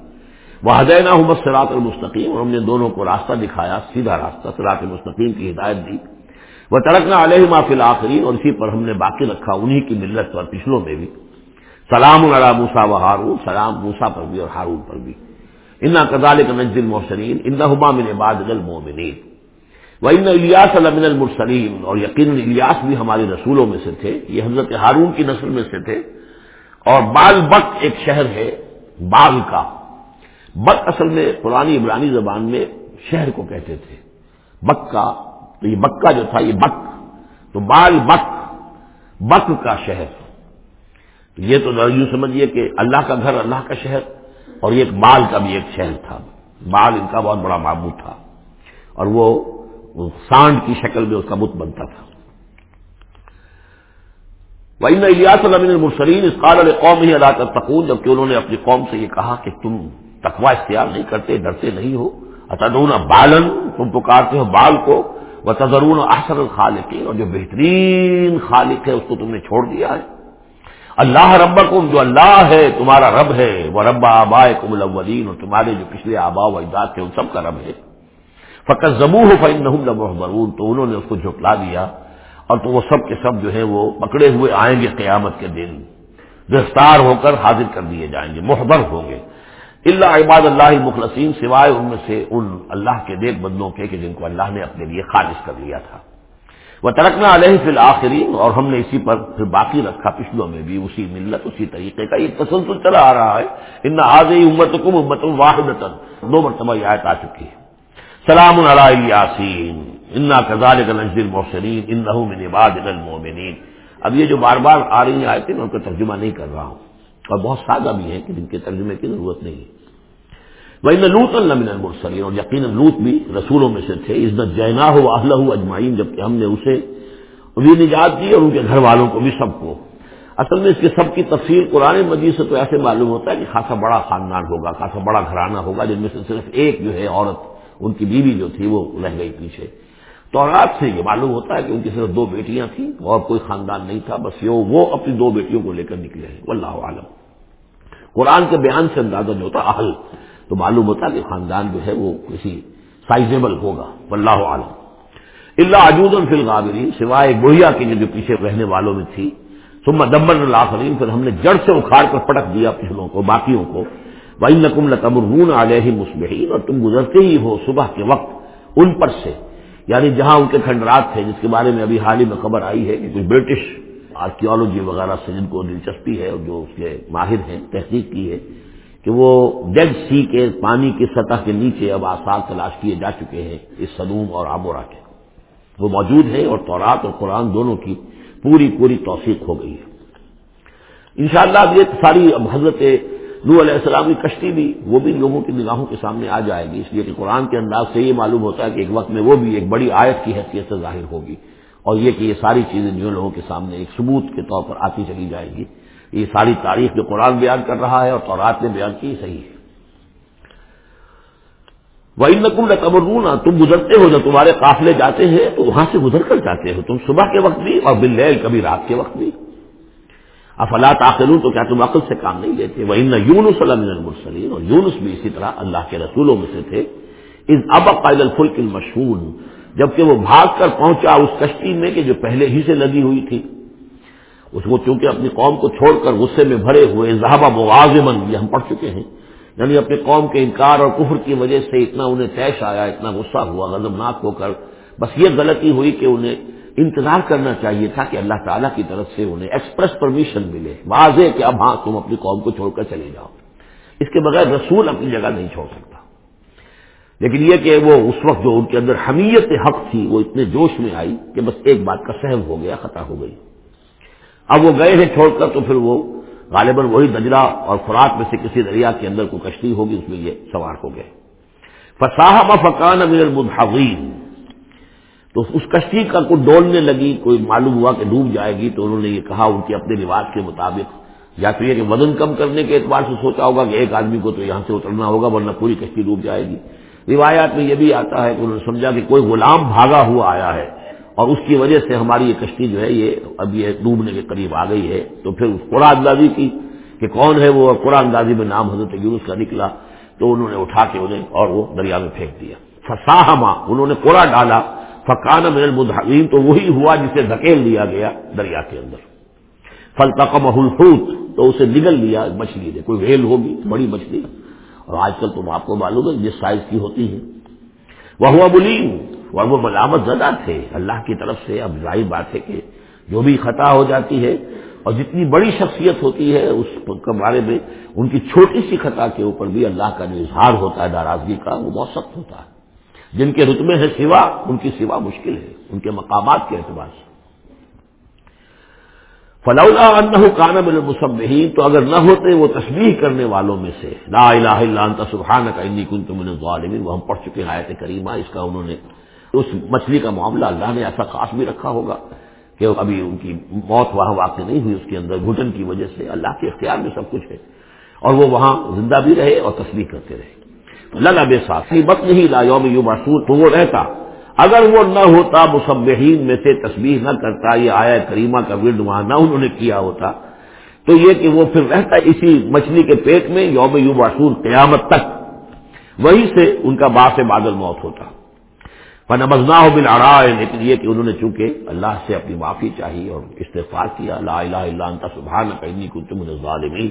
وہ ہدینہ حمد سرات المستقیم اور ہم نے دونوں کو راستہ دکھایا، سیدھا راستہ سرات المستقیم کی ہدایت دی۔ وہ ترکنا علیہ محفل آخرین اور اسی پر ہم نے باقی رکھا، انہی کی ملت اور پچھلوں میں بھی۔ سلام العلا موسا و ہارون، سلام موسا پر بھی اور ہارون پر بھی۔ انا کزال کا نجل ان حما من باد المومنین وہ ان الیاس المن المرسلیم اور یقین الیاس بھی ہمارے رسولوں میں سے تھے، یہ حضرت ہارون کی نسل میں سے تھے۔ اور بال بک ایک شہر ہے، بال کا۔ بک اصل میں پرانی عبرانی زبان میں شہر کو کہتے تھے۔ بک کا تو یہ بکا جو تھا، یہ بک، تو بال بک بک کا شہر۔ تو یہ تو یوں سمجھیے کہ اللہ کا گھر اللہ کا شہر اور یہ ایک بال کا بھی ایک شہر تھا۔ بال ان کا بہت بڑا معبود تھا۔ اور وہ سانڈ کی شکل میں اس کا بت بنتا تھا۔ وہ الیاس المین المرسلین اس قال قوم ہی اللہ کا تقون جبکہ انہوں نے اپنی قوم سے یہ کہا کہ تم تقوا اختیار نہیں کرتے، ڈرتے نہیں ہو۔ اتدون بالن تم پکارتے ہو بال کو۔ وہ تضرون احسن الخالق اور جو بہترین خالق ہے اس کو تم نے چھوڑ دیا ہے۔ اللہ رب جو اللہ ہے، تمہارا رب ہے۔ وہ رب آبا کم الاولین اور تمہارے جو پچھلے آبا و اجداد تھے، ان سب کا رب ہے۔ فقط زبو ہو فن تو انہوں نے اس کو جھٹلا دیا اور تو وہ سب کے سب جو ہے وہ پکڑے ہوئے آئیں گے قیامت کے دن۔ گرفتار ہو کر حاضر کر دیے جائیں گے محبر ہوں گے۔ اللہ عباد اللہ مخلصین سوائے ان میں سے ان اللہ کے دیکھ بندوں کے کہ جن کو اللہ نے اپنے لیے خالص کر لیا تھا۔ وہ ترکنا علیہ فی الآخرین اور ہم نے اسی پر پھر باقی رکھا، پچھلوں میں بھی اسی ملت، اسی طریقے کا یہ تسلسل چلا آ رہا ہے۔ ان آج امت کم امت واحد دو مرتبہ یہ آیت آ چکی ہے۔ سلام علیہ یاسین انا کزال نزل محسرین ان من عباد المومنین اب یہ جو بار بار آ رہی ہیں آیتیں، میں ان کا ترجمہ نہیں کر رہا ہوں۔ اور بہت سادہ بھی ہیں کہ جن کے ترجمے کی ضرورت نہیں ہے۔ وہ لوت المن المرسلین اور یقین لوت بھی رسولوں میں سے تھے۔ عزت جینا ہو اہل اجمائین جبکہ ہم نے اسے بھی نجات دی اور ان کے گھر والوں کو بھی سب کو۔ اصل میں اس کے سب کی تفصیل قرآن مجید سے تو ایسے معلوم ہوتا ہے کہ خاصا بڑا خاندان ہوگا، خاصا بڑا گھرانہ ہوگا، جن میں سے صرف ایک جو ہے عورت، ان کی بیوی جو تھی، وہ رہ گئی پیچھے۔ تو رات سے یہ معلوم ہوتا ہے کہ ان کی صرف دو بیٹیاں تھیں اور کوئی خاندان نہیں تھا، بس یہ وہ اپنی دو بیٹیوں کو لے کر نکلے ہیں۔ واللہ عالم۔ قرآن کے بیان سے اندازہ جو ہوتا، اہل۔ تو معلوم ہوتا کہ خاندان جو ہے وہ کسی سائزیبل ہوگا۔ واللہ عالم۔ اللہ عجود الفل غابری سوائے گویا کے جو پیچھے رہنے والوں میں تھی۔ ثم دمر الآخرین، پھر ہم نے جڑ سے اکھاڑ کر پٹک دیا پچھلوں کو، باقیوں کو۔ وَإِنَّكُمْ نقم لتمرون علیہ مسبحین اور تم گزرتے ہی ہو صبح کے وقت ان پر سے۔ یعنی جہاں ان کے کھنڈرات تھے، جس کے بارے میں ابھی حال ہی میں خبر آئی ہے کہ کچھ برٹش آرکیولوجی وغیرہ سے جن کو دلچسپی ہے اور جو اس کے ماہر ہیں، تحقیق کی ہے کہ وہ ڈیڈ سی کے پانی کی سطح کے نیچے اب آثار تلاش کیے جا چکے ہیں اس صدوم اور آبورا کے۔ وہ موجود ہے اور تورات اور قرآن دونوں کی پوری پوری توثیق ہو گئی ہے۔ انشاءاللہ اب یہ ساری اب حضرت نو علیہ السلام کی کشتی بھی، وہ بھی لوگوں کی نگاہوں کے سامنے آ جائے گی، اس لیے کہ قرآن کے انداز سے یہ معلوم ہوتا ہے کہ ایک وقت میں وہ بھی ایک بڑی آیت کی حیثیت سے ظاہر ہوگی۔ اور یہ کہ یہ ساری چیزیں جو لوگوں کے سامنے ایک ثبوت کے طور پر آتی چلی جائے گی۔ یہ ساری تاریخ جو قرآن بیان کر رہا ہے اور تورات نے بیان کی صحیح ہے۔ وہ ان نقل تم گزرتے ہو، جب تمہارے قافلے جاتے ہیں، تو وہاں سے گزر کر جاتے ہو، تم صبح کے وقت بھی اور بل کبھی رات کے وقت بھی۔ افلا تاخلون تو کیا تم عقل سے کام نہیں لیتے؟ وہ ان یونس المرسلین اور یونس بھی اسی طرح اللہ کے رسولوں میں سے تھے۔ اس اب قائد الفلک المشہور جبکہ وہ بھاگ کر پہنچا اس کشتی میں کہ جو پہلے ہی سے لگی ہوئی تھی۔ اس کو چونکہ اپنی قوم کو چھوڑ کر غصے میں بھرے ہوئے زہابہ موازمن یہ ہم پڑھ چکے ہیں۔ یعنی اپنے قوم کے انکار اور کفر کی وجہ سے اتنا انہیں تیش آیا اتنا غصہ ہوا، غضبناک ہو کر۔ بس یہ غلطی ہوئی کہ انہیں انتظار کرنا چاہیے تھا کہ اللہ تعالیٰ کی طرف سے انہیں ایکسپریس پرمیشن ملے۔ واضح کہ اب ہاں تم اپنی قوم کو چھوڑ کر چلے جاؤ۔ اس کے بغیر رسول اپنی جگہ نہیں چھوڑ سکتا۔ لیکن یہ کہ وہ اس وقت جو ان کے اندر حمیت حق تھی، وہ اتنے جوش میں آئی کہ بس ایک بات کا سہم ہو گیا، خطا ہو گئی۔ اب وہ گئے ہیں چھوڑ کر تو پھر وہ غالباً وہی دجرا اور خوراک میں سے کسی دریا کے اندر کوئی کشتی ہوگی، اس میں یہ سوار ہو گئے۔ فصاحب فقان امیر المدحین تو اس کشتی کا کوئی ڈولنے لگی، کوئی معلوم ہوا کہ ڈوب جائے گی، تو انہوں نے یہ کہا ان کے اپنے رواج کے مطابق، یا تو یہ کہ وزن کم کرنے کے اعتبار سے سوچا ہوگا کہ ایک آدمی کو تو یہاں سے اترنا ہوگا، ورنہ پوری کشتی ڈوب جائے گی۔ روایات میں یہ بھی آتا ہے کہ انہوں نے سمجھا کہ کوئی غلام بھاگا ہوا آیا ہے اور اس کی وجہ سے ہماری یہ کشتی جو ہے یہ اب یہ ڈوبنے کے قریب آ گئی ہے۔ تو پھر اس کوڑا اندازی کی کہ کون ہے وہ قرآن اندازی میں نام حضرت یونس کا نکلا، تو انہوں نے اٹھا کے انہیں اور وہ دریا میں پھینک دیا۔ فساہما انہوں نے کوڑا ڈالا۔ فقان من المدحین تو وہی ہوا جسے دھکیل دیا گیا دریا کے اندر۔ فل تقم تو اسے نگل لیا مچھلی نے، کوئی ویل ہوگی، بڑی مچھلی۔ اور آج کل تم آپ کو معلوم ہے جس سائز کی ہوتی ہے۔ وہ ہوا بلیم اور وہ ملامت زدہ تھے۔ اللہ کی طرف سے اب ظاہر بات ہے کہ جو بھی خطا ہو جاتی ہے، اور جتنی بڑی شخصیت ہوتی ہے، اس کے بارے میں ان کی چھوٹی سی خطا کے اوپر بھی اللہ کا جو اظہار ہوتا ہے، ناراضگی کا، وہ بہت سخت ہوتا ہے۔ جن کے رتبے ہیں سوا، ان کی سوا مشکل ہے، ان کے مقامات کے اعتبار سے۔ فلولا انہ کانا بل المصبحین، تو اگر نہ ہوتے وہ تصویر کرنے والوں میں سے۔ لا الہ الا انت، سبحانک انی کنت من الظالمین۔ وہ ہم پڑھ چکے ہیں آیت کریمہ، اس کا انہوں نے اس مچھلی کا معاملہ اللہ نے ایسا خاص بھی رکھا ہوگا کہ ابھی ان کی موت وہاں واقع نہیں ہوئی، اس کے اندر گھٹن کی وجہ سے اللہ کے اختیار میں سب کچھ ہے۔ اور وہ وہاں زندہ بھی رہے اور تصویر کرتے رہے۔ لگا بے ساتھ بت نہیں لا یوم یو محسوس تو وہ رہتا۔ اگر وہ نہ ہوتا مصبحین میں سے تصویر نہ کرتا، یہ آیا کریمہ کا ورد وہاں نہ انہوں نے کیا ہوتا، تو یہ کہ وہ پھر رہتا اسی مچھلی کے پیٹ میں یوم یو باسور قیامت تک۔ وہیں سے ان کا باس بادل موت ہوتا۔ نمزنا ہو بل لیکن یہ کہ انہوں نے چونکہ اللہ سے اپنی معافی چاہی اور استفار کیا، لا الہ الا انت سبحان انی کنت من الظالمین۔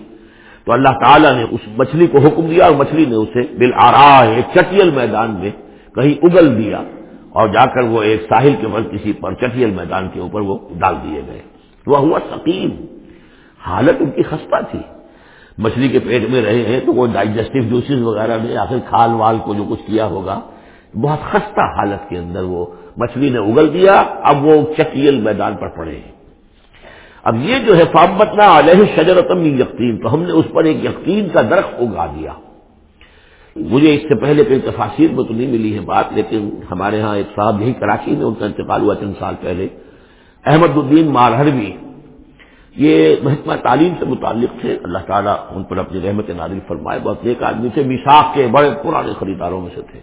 تو اللہ تعالیٰ نے اس مچھلی کو حکم دیا اور مچھلی نے اسے بل ایک چٹیل میدان میں کہیں اگل دیا اور جا کر وہ ایک ساحل کے بل کسی پر چٹیل میدان کے اوپر وہ ڈال دیے گئے۔ وہ ہوا سکیم حالت ان کی خستہ تھی۔ مچھلی کے پیٹ میں رہے ہیں تو وہ ڈائجسٹو جوسز وغیرہ نے آخر کھال وال کو جو کچھ کیا ہوگا۔ بہت خستہ حالت کے اندر وہ مچھلی نے اگل دیا۔ اب وہ چٹیل میدان پر پڑے ہیں۔ اب یہ جو ہے فامتنا علیہ شجرتم یقین، تو ہم نے اس پر ایک یقین کا درخت اگا دیا۔ مجھے اس سے پہلے کوئی تفاصیر میں تو نہیں ملی ہے بات، لیکن ہمارے ہاں ایک صاحب یہی کراچی میں ان کا انتقال ہوا چند سال پہلے۔ احمد الدین مارہروی یہ محکمہ تعلیم سے متعلق تھے۔ اللہ تعالیٰ ان پر اپنی رحمت نادل فرمائے۔ بہت ایک آدمی تھے میساخ کے بڑے پرانے خریداروں میں سے تھے۔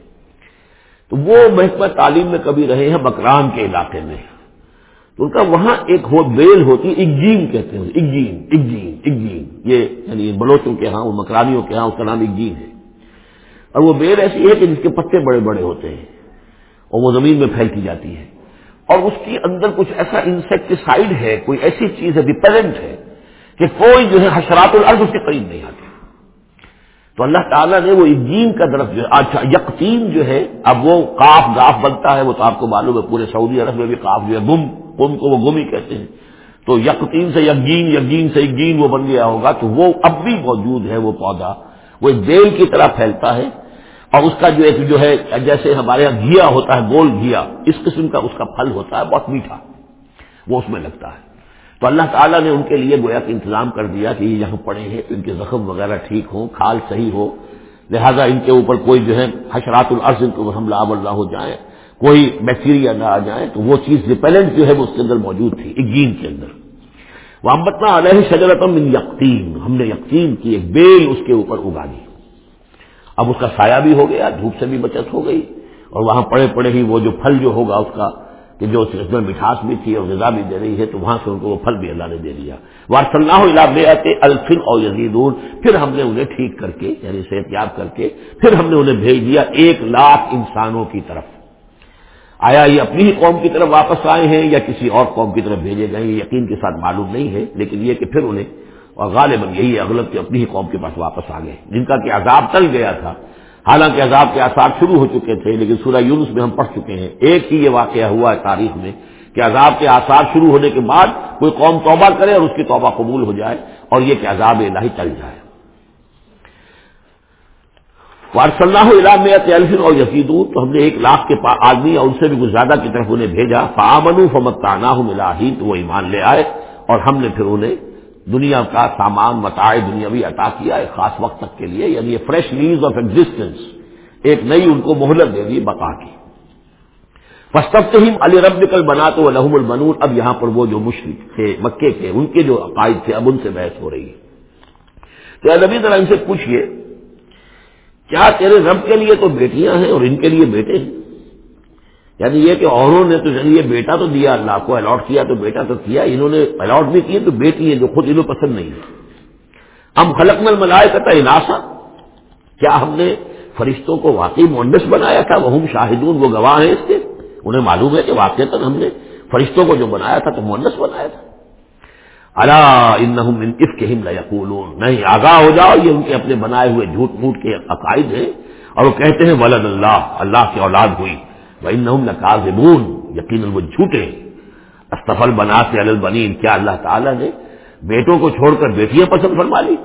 تو وہ محکمہ تعلیم میں کبھی رہے ہیں بکران کے علاقے میں۔ تو ان کا وہاں ایک ہو بیل ہوتی ہے اگجین کہتے ہیں اگجین اگجین اگجین یہ یعنی بلوچوں کے ہاں مکرانیوں کے ہاں اس کا نام اگجین ہے۔ اور وہ بیل ایسی ہے کہ جس کے پتے بڑے بڑے ہوتے ہیں اور وہ زمین میں پھیلتی جاتی ہے۔ اور اس کے اندر کچھ ایسا انسیکٹیسائڈ ہے، کوئی ایسی چیز ہے ریپیلنٹ ہے کہ کوئی جو ہے حشرات الارض اس کے قریب نہیں آتے۔ تو اللہ تعالیٰ نے وہ ایجین کا درخت جو ہے اچھا یقین جو ہے، اب وہ کاف گاف بنتا ہے، وہ تو آپ کو معلوم ہے، پورے سعودی عرب میں بھی کاف جو ہے، گم۔ گم کو وہ گم ہی کہتے ہیں۔ تو یقین سے یقین یقین سے یقین وہ بن گیا ہوگا تو وہ اب بھی موجود ہے وہ پودا۔ وہ ایک بیل کی طرح پھیلتا ہے اور اس کا جو ایک جو ہے جیسے ہمارے یہاں گھیا ہوتا ہے، گول گھیا، اس قسم کا اس کا پھل ہوتا ہے، بہت میٹھا۔ وہ اس میں لگتا ہے۔ تو اللہ تعالیٰ نے ان کے لیے گویا کہ انتظام کر دیا کہ یہ یہاں پڑے ہیں، ان کے زخم وغیرہ ٹھیک ہوں، کھال صحیح ہو۔ لہذا ان کے اوپر کوئی جو ہے حشرات العرض ان کو حملہ آور ہو جائے۔ کوئی بیکٹیریا نہ آ جائے تو وہ چیز ریپیلنٹ جو ہے وہ اس کے اندر موجود تھی اگین کے اندر۔ وہ امبتنا علیہ شجرتم من یقین ہم نے یقین کی ایک بیل اس کے اوپر اگا دی اب اس کا سایہ بھی ہو گیا، دھوپ سے بھی بچت ہو گئی۔ اور وہاں پڑے پڑے ہی وہ جو پھل جو ہوگا اس کا، کہ جو اس میں مٹھاس بھی تھی اور غذا بھی دے رہی ہے، تو وہاں سے ان کو وہ پھل بھی اللہ نے دے دیا۔ وار صلی اللہ الفن اور یزید پھر ہم نے انہیں ٹھیک کر کے یعنی صحت یاب کر کے، پھر ہم نے انہیں بھیج دیا ایک لاکھ انسانوں کی طرف۔ آیا یہ اپنی ہی قوم کی طرف واپس آئے ہیں یا کسی اور قوم کی طرف بھیجے گئے یہ یقین کے ساتھ معلوم نہیں ہے، لیکن یہ کہ پھر انہیں، اور غالباً یہی اغلب کہ اپنی ہی قوم کے پاس واپس آ گئے جن کا کہ عذاب ٹل گیا تھا۔ حالانکہ عذاب کے آثار شروع ہو چکے تھے، لیکن سورہ یونس میں ہم پڑھ چکے ہیں۔ ایک ہی یہ واقعہ ہوا ہے تاریخ میں کہ عذاب کے آثار شروع ہونے کے بعد کوئی قوم توبہ کرے اور اس کی توبہ قبول ہو جائے اور یہ کہ عذاب الہی چل جائے۔ وارصلہ الفن اور یقین تو ہم نے ایک لاکھ کے آدمی اور ان سے بھی کچھ زیادہ کی طرف انہیں بھیجا۔ فامن فمت تانا ملاحی تو وہ ایمان لے آئے اور ہم نے پھر انہیں دنیا کا سامان متائے دنیاوی عطا کیا ایک خاص وقت تک کے لیے یعنی فریش لیز آف ایگزٹینس ایک نئی ان کو مہلت دے دی، بقا کی۔ علی رب کل بنا تو لحم البنور اب یہاں پر وہ جو مشرق تھے، مکے کے، ان کے جو عقائد تھے، اب ان سے بحث ہو رہی ہے۔ تو نبی ذرا ان سے پوچھئے کیا تیرے رب کے لیے تو بیٹیاں ہیں اور ان کے لیے بیٹے ہیں؟ یعنی یہ کہ اوروں نے تو یعنی یہ بیٹا تو دیا، اللہ کو الاٹ کیا تو بیٹا تو کیا، انہوں نے الاٹ بھی کیے تو بیٹی ہے جو خود انہوں پسند نہیں ہے۔ ہم خلق مل ملائے کرتا اناسا۔ کیا ہم نے فرشتوں کو واقعی مونڈس بنایا تھا؟ وہ شاہدون، وہ گواہ ہیں اس کے۔ انہیں معلوم ہے کہ واقع تک ہم نے فرشتوں کو جو بنایا تھا تو مونس بنایا تھا۔ اللہ ان کے نہیں، آگاہ ہو جاؤ، یہ ان کے اپنے بنائے ہوئے جھوٹ موٹ کے عقائد ہیں۔ اور وہ کہتے ہیں، ولد اللہ اللہ کی اولاد ہوئی۔ وہ ان یقین وہ جھوٹے استفل بنا سے البنین، کیا اللہ تعالیٰ نے بیٹوں کو چھوڑ کر بیٹیاں پسند فرما لی؟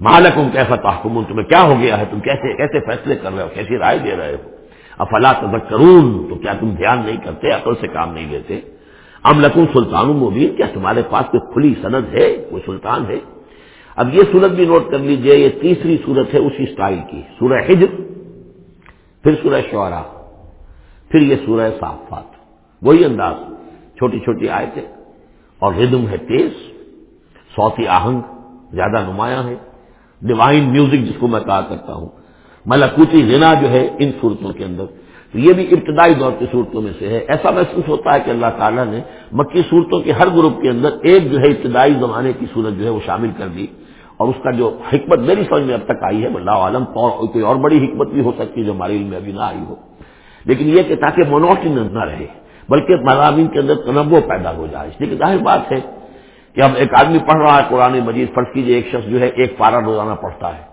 مالکم کیسا تحکم تمہیں کیا ہو گیا ہے؟ تم کیسے کیسے فیصلے کر رہے ہو؟ کیسی رائے دے رہے ہو؟ افلا تذکرون، تو کیا تم دھیان نہیں کرتے، عقل سے کام نہیں لیتے؟ ام لکم سلطان مبین، کیا تمہارے پاس کوئی کھلی سند ہے؟ کوئی سلطان ہے؟ اب یہ صورت بھی نوٹ کر لیجیے، یہ تیسری صورت ہے اسی سٹائل کی، سورہ حجر، پھر سورہ شعرا پھر یہ سورہ صافات۔ وہی انداز، چھوٹی چھوٹی آئے تھے اور ردم ہے تیز سوتی آہنگ، زیادہ نمایاں ہے۔ ڈیوائن میوزک جس کو میں کہا کرتا ہوں۔ ملکوتی غنا جو ہے ان صورتوں کے اندر۔ تو یہ بھی ابتدائی دور کی صورتوں میں سے ہے۔ ایسا محسوس ہوتا ہے کہ اللہ تعالیٰ نے مکی صورتوں کے ہر گروپ کے اندر ایک جو ہے ابتدائی زمانے کی صورت جو ہے وہ شامل کر دی اور اس کا جو حکمت میری سمجھ میں اب تک آئی ہے اللہ عالم کوئی اور بڑی حکمت بھی ہو سکتی ہے جو ہمارے علم میں ابھی نہ آئی ہو۔ لیکن یہ کہ تاکہ منوٹن نہ رہے، بلکہ مضامین کے اندر تنوع پیدا ہو جائے۔ اس لیے کہ ظاہر بات ہے کہ اب ایک آدمی پڑھ رہا ہے، قرآن مجید فرض کیجیے ایک شخص جو ہے ایک پارا روزانہ پڑھتا ہے۔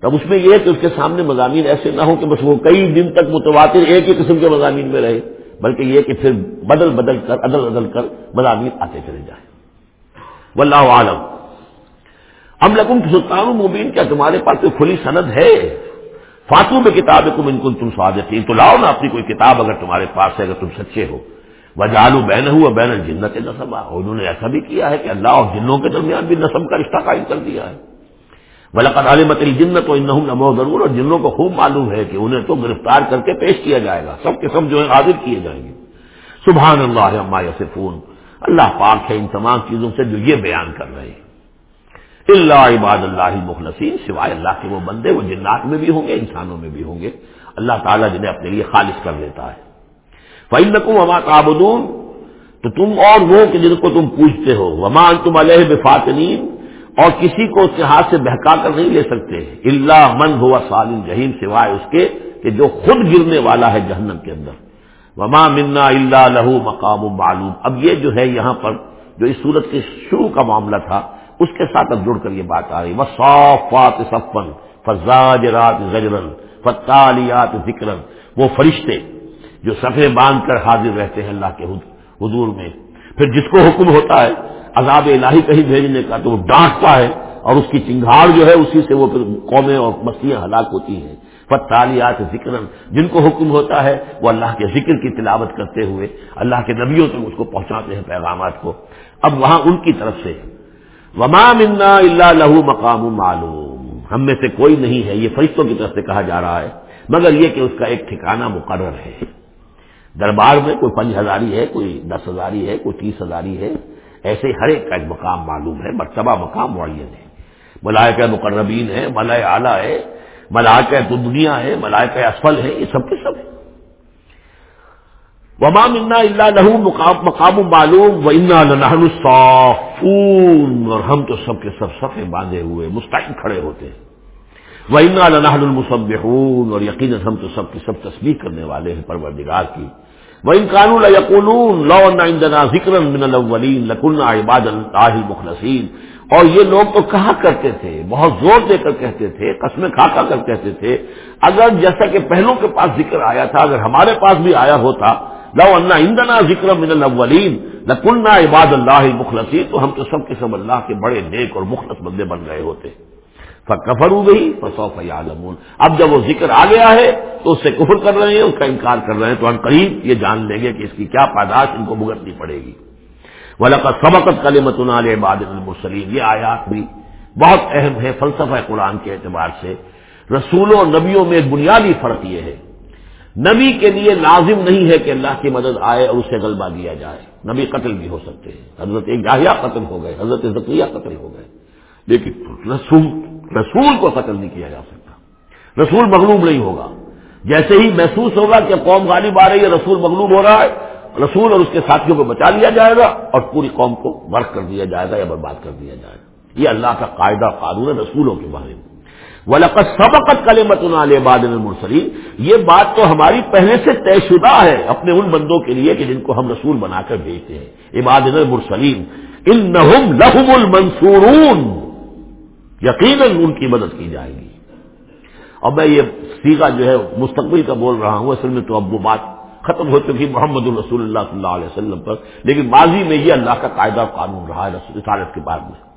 تب اس میں یہ کہ اس کے سامنے مضامین ایسے نہ ہو کہ بس وہ کئی دن تک متواتر ایک ہی قسم کے مضامین میں رہے، بلکہ یہ کہ پھر بدل بدل کر، عدل عدل کر مضامین آتے چلے جائیں۔ واللہ عالم ام لکم سلطان مبین، کیا تمہارے پاس کوئی کھلی سند ہے؟ فاتو میں کتاب کو تم سوادتی تو لاؤ نا اپنی کوئی کتاب اگر تمہارے پاس ہے، اگر تم سچے ہو۔ وجالو بین ہوا بین جنت نصبہ انہوں نے ایسا بھی کیا ہے کہ اللہ اور جنوں کے درمیان بھی نصب کا رشتہ قائم کر دیا ہے۔ ولقد عالمت الجنت و انہم ضرور اور جنوں کو خوب معلوم ہے کہ انہیں تو گرفتار کر کے پیش کیا جائے گا۔ سب کے سب جو ہے حاضر کیے جائیں گے۔ سبحان اللہ عما یصفون۔ اللہ پاک ہے ان تمام چیزوں سے جو یہ بیان کر رہے ہیں۔ اللہ عباد اللہ مخلصین سوائے اللہ کے وہ بندے، وہ جنات میں بھی ہوں گے، انسانوں میں بھی ہوں گے۔ اللہ تعالیٰ جنہیں اپنے لیے خالص کر لیتا ہے۔ فعل وما تعبدون۔ تو تم اور وہ کہ جن کو تم پوچھتے ہو۔ ومان تم علیہ بفاطنین اور کسی کو اس کے ہاتھ سے بہکا کر نہیں لے سکتے۔ اللہ من ہوا سالم جہین سوائے اس کے کہ جو خود گرنے والا ہے جہنم کے اندر۔ وما منا اللہ لہو مقام معلوم۔ اب یہ جو ہے یہاں پر، جو اس صورت کے شروع کا معاملہ تھا، اس کے ساتھ اب جڑ کر یہ بات آ رہی۔ وہ صافات صفن فزاج رات زجرن فتالیات ذکرن وہ فرشتے جو سفے باندھ کر حاضر رہتے ہیں اللہ کے حضور میں۔ پھر جس کو حکم ہوتا ہے عذاب الہی کہیں بھیجنے کا تو وہ ڈانٹتا ہے اور اس کی چنگھاڑ جو ہے اسی سے وہ پھر قومیں اور مستیاں ہلاک ہوتی ہیں۔ فتالیات ذکر جن کو حکم ہوتا ہے وہ اللہ کے ذکر کی تلاوت کرتے ہوئے اللہ کے نبیوں تک اس کو پہنچاتے ہیں پیغامات کو۔ اب وہاں ان کی طرف سے۔ وما منا اللہ لہو مقام معلوم۔ ہم میں سے کوئی نہیں ہے، یہ فرشتوں کی طرف سے کہا جا رہا ہے، مگر یہ کہ اس کا ایک ٹھکانہ مقرر ہے۔ دربار میں کوئی پنج ہزاری ہے، کوئی دس ہزاری ہے، کوئی تیس ہزاری ہے ایسے ہر ایک کا ایک مقام معلوم ہے، مرتبہ مقام معین ہے۔ ملائکہ مقربین ہے ملائے اعلیٰ ہے ملائکہ تو دنیا ہے ملائکہ اسفل ہے یہ سب کے سب ہے وما منا اللہ لہو مقام معلوم و انا لہن صافون اور ہم تو سب کے سب صفے باندھے ہوئے مستقل کھڑے ہوتے ہیں۔ وہ انا لہن المسبحون۔ اور یقیناً ہم تو سب کی سب تصویر کرنے والے ہیں، پروردگار کی۔ وہ ان قانون یقون لو ذکر من الاولین لکن عباد اللہ مخلصین اور یہ لوگ تو کہا کرتے تھے، بہت زور دے کر کہتے تھے، قسمیں کھا کھا کر کہتے تھے، اگر جیسا کہ پہلوں کے پاس ذکر آیا تھا، اگر ہمارے پاس بھی آیا ہوتا، لو انا اندنا ذکر من الاولین لکنہ عباد اللہ مخلصی تو ہم تو سب کے سب اللہ کے بڑے نیک اور مخلص بندے بن گئے ہوتے۔ کفر ہو گئی فصوف عالمون اب جب وہ ذکر آ گیا ہے تو اس سے کفر کر رہے ہیں، اس کا انکار کر رہے ہیں، تو ہم قریب یہ جان لیں گے کہ اس کی کیا پاداش ان کو بھگتنی پڑے گی۔ ولقت سبقت کلیمت عباد المرسلین یہ آیات بھی بہت اہم ہے فلسفہ قرآن کے اعتبار سے۔ رسولوں اور نبیوں میں ایک بنیادی فرق یہ ہے۔ نبی کے لیے لازم نہیں ہے کہ اللہ کی مدد آئے اور اسے غلبہ دیا جائے۔ نبی قتل بھی ہو سکتے ہیں۔ حضرت جاہیا قتل ہو گئے، حضرت ذکریہ قتل ہو گئے۔ لیکن رسول رسول کو قتل نہیں کیا جا سکتا۔ رسول مغلوب نہیں ہوگا۔ جیسے ہی محسوس ہوگا کہ قوم غالب آ رہی ہے، رسول مغلوب ہو رہا ہے، رسول اور اس کے ساتھیوں کو بچا لیا جائے گا اور پوری قوم کو برق کر دیا جائے گا یا برباد کر دیا جائے گا۔ یہ اللہ کا قاعدہ، قانون ہے رسولوں کے بارے میں۔ ولقت سبقت کل مت باد المرسلین یہ بات تو ہماری پہلے سے طے شدہ ہے اپنے ان بندوں کے لیے کہ جن کو ہم رسول بنا کر بھیجتے ہیں۔ عباد المرسلین ان لہم المنصورون۔ یقیناً ان کی مدد کی جائے گی۔ اور میں یہ سیگا جو ہے مستقبل کا بول رہا ہوں، اصل میں تو اب وہ بات ختم ہو چکی محمد الرسول اللہ صلی اللہ علیہ وسلم پر، لیکن ماضی میں یہ اللہ کا قاعدہ قانون رہا ہے رسالت کے بعد میں۔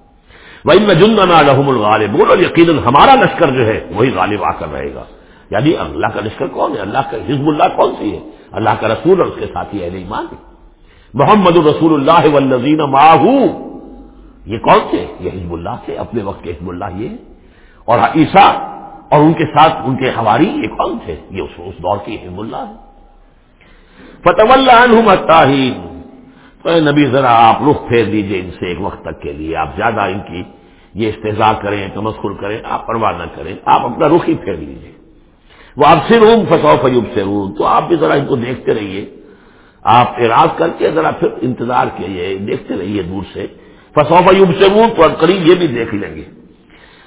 وہی میں جن نہ رحم الغالب اور یقیناً ہمارا لشکر جو ہے وہی غالب آ کر رہے گا۔ یعنی اللہ کا لشکر کون ہے؟ اللہ کا حزب اللہ کون سی ہے؟ اللہ کا رسول اور اس کے ساتھی اہل ایمان محمد الرسول اللہ والذین ماہو یہ کون تھے؟ یہ حزب اللہ تھے۔ اپنے وقت کے حزب اللہ یہ۔ اور عیسیٰ اور ان کے ساتھ ان کے ہواری یہ کون تھے؟ یہ اس دور کی حزب اللہ ہے فتح اللہ تو نبی ذرا آپ رخ پھیر دیجیے ان سے ایک وقت تک کے لیے۔ آپ زیادہ ان کی یہ استحصال کریں، تمسخر کریں، آپ پرواہ نہ کریں۔ آپ اپنا رخ ہی پھیر لیجیے وہ آپ سے روم فتح فیوب سے روم تو آپ بھی ذرا ان کو دیکھتے رہیے۔ آپ اعراض کر کے ذرا پھر انتظار کیجیے دیکھتے رہیے دور سے۔ فسوف یوب سے تو قریب یہ بھی دیکھ لیں گے۔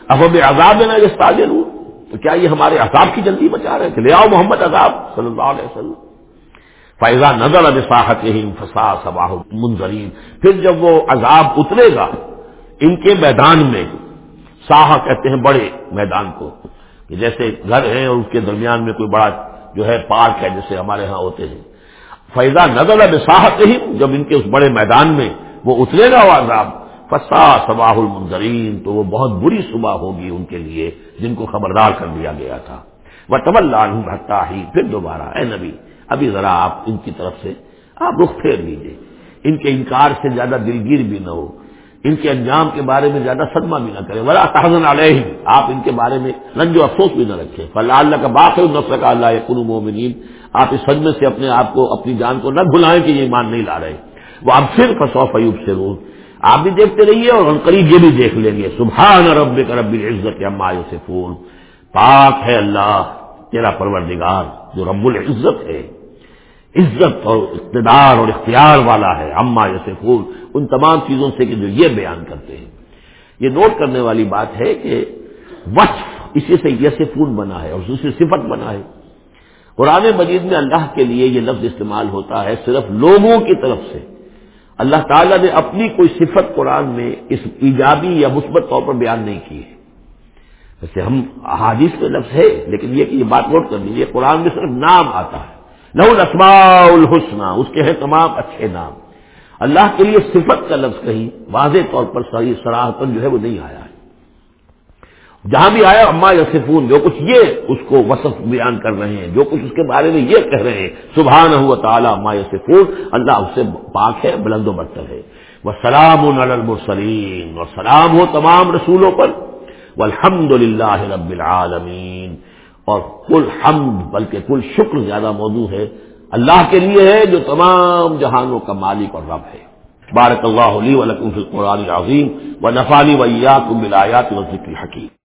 اب ہمیں عذاب دینا اس تاجر ہوں تو کیا یہ ہمارے عذاب کی جلدی بچا رہے تھے لے آؤ محمد عذاب صلی اللہ علیہ وسلم۔ فیضا نظر اب صاحت فسا صباح منظرین پھر جب وہ عذاب اترے گا، ان کے میدان میں ساہ کہتے ہیں بڑے میدان کو، کہ جیسے گھر ہیں اور اس کے درمیان میں کوئی بڑا جو ہے پارک ہے جیسے ہمارے ہاں ہوتے ہیں۔ فیضا نظر اب صاحت جب ان کے اس بڑے میدان میں وہ اترے گا وہ عذاب فسا صباح المنظرین تو وہ بہت بری صبح ہوگی ان کے لیے جن کو خبردار کر دیا گیا تھا۔ وہ تب اللہ ہی پھر دوبارہ، اے نبی، ابھی ذرا آپ ان کی طرف سے، آپ رخ پھیر لیجیے ان کے انکار سے زیادہ دلگیر بھی نہ ہو۔ ان کے انجام کے بارے میں زیادہ صدمہ بھی نہ کرے۔ ولا تحزن علیہ آپ ان کے بارے میں رنج و افسوس بھی نہ رکھیں فلاح اللہ کا باق ہے نفر کا اللہ قلوم مومنین آپ اس صدمے سے اپنے آپ کو، اپنی جان کو نہ بھلائیں کہ یہ ایمان نہیں لا رہے۔ وہ اب صرف سو فیوب سے روز آپ بھی دیکھتے رہیے اور ہم قریب یہ بھی دیکھ لیں گے۔ سبحان رب رب العزت اما سے پاک ہے اللہ، تیرا پروردگار جو رب العزت ہے۔ عزت اور اقتدار اور اختیار والا ہے اما یس ان تمام چیزوں سے کہ جو یہ بیان کرتے ہیں۔ یہ نوٹ کرنے والی بات ہے کہ وصف اسی سے یس بنا ہے اور دوسری صفت بنا ہے۔ قرآن مجید میں اللہ کے لیے یہ لفظ استعمال ہوتا ہے صرف لوگوں کی طرف سے۔ اللہ تعالیٰ نے اپنی کوئی صفت قرآن میں اس ایجابی یا مثبت طور پر بیان نہیں کی ہے۔ ویسے ہم احادیث میں لفظ ہے لیکن یہ کہ یہ بات نوٹ کر لیجیے قرآن میں صرف نام آتا ہے۔ لہ الاسماء الحسن اس کے ہیں تمام اچھے نام۔ اللہ کے لیے صفت کا لفظ کہیں، واضح طور پر سراہتن جو ہے وہ نہیں آیا۔ جہاں بھی آیا اما یسفون جو کچھ یہ اس کو وصف بیان کر رہے ہیں، جو کچھ اس کے بارے میں یہ کہہ رہے ہیں سبحان ہوا تعالیٰ اما یسفون اللہ اس سے پاک ہے، بلند و برتر ہے۔ وہ سلام المرسلین، اور سلام ہو تمام رسولوں پر۔ الحمد للہ رب العالمین۔ اور کل حمد، بلکہ کل شکر زیادہ موضوع ہے، اللہ کے لیے ہے، جو تمام جہانوں کا مالک اور رب ہے۔ بارک اللہ علی ولکم فی القرآن العظیم و نفانی ویات بلایات و ذکر حکیم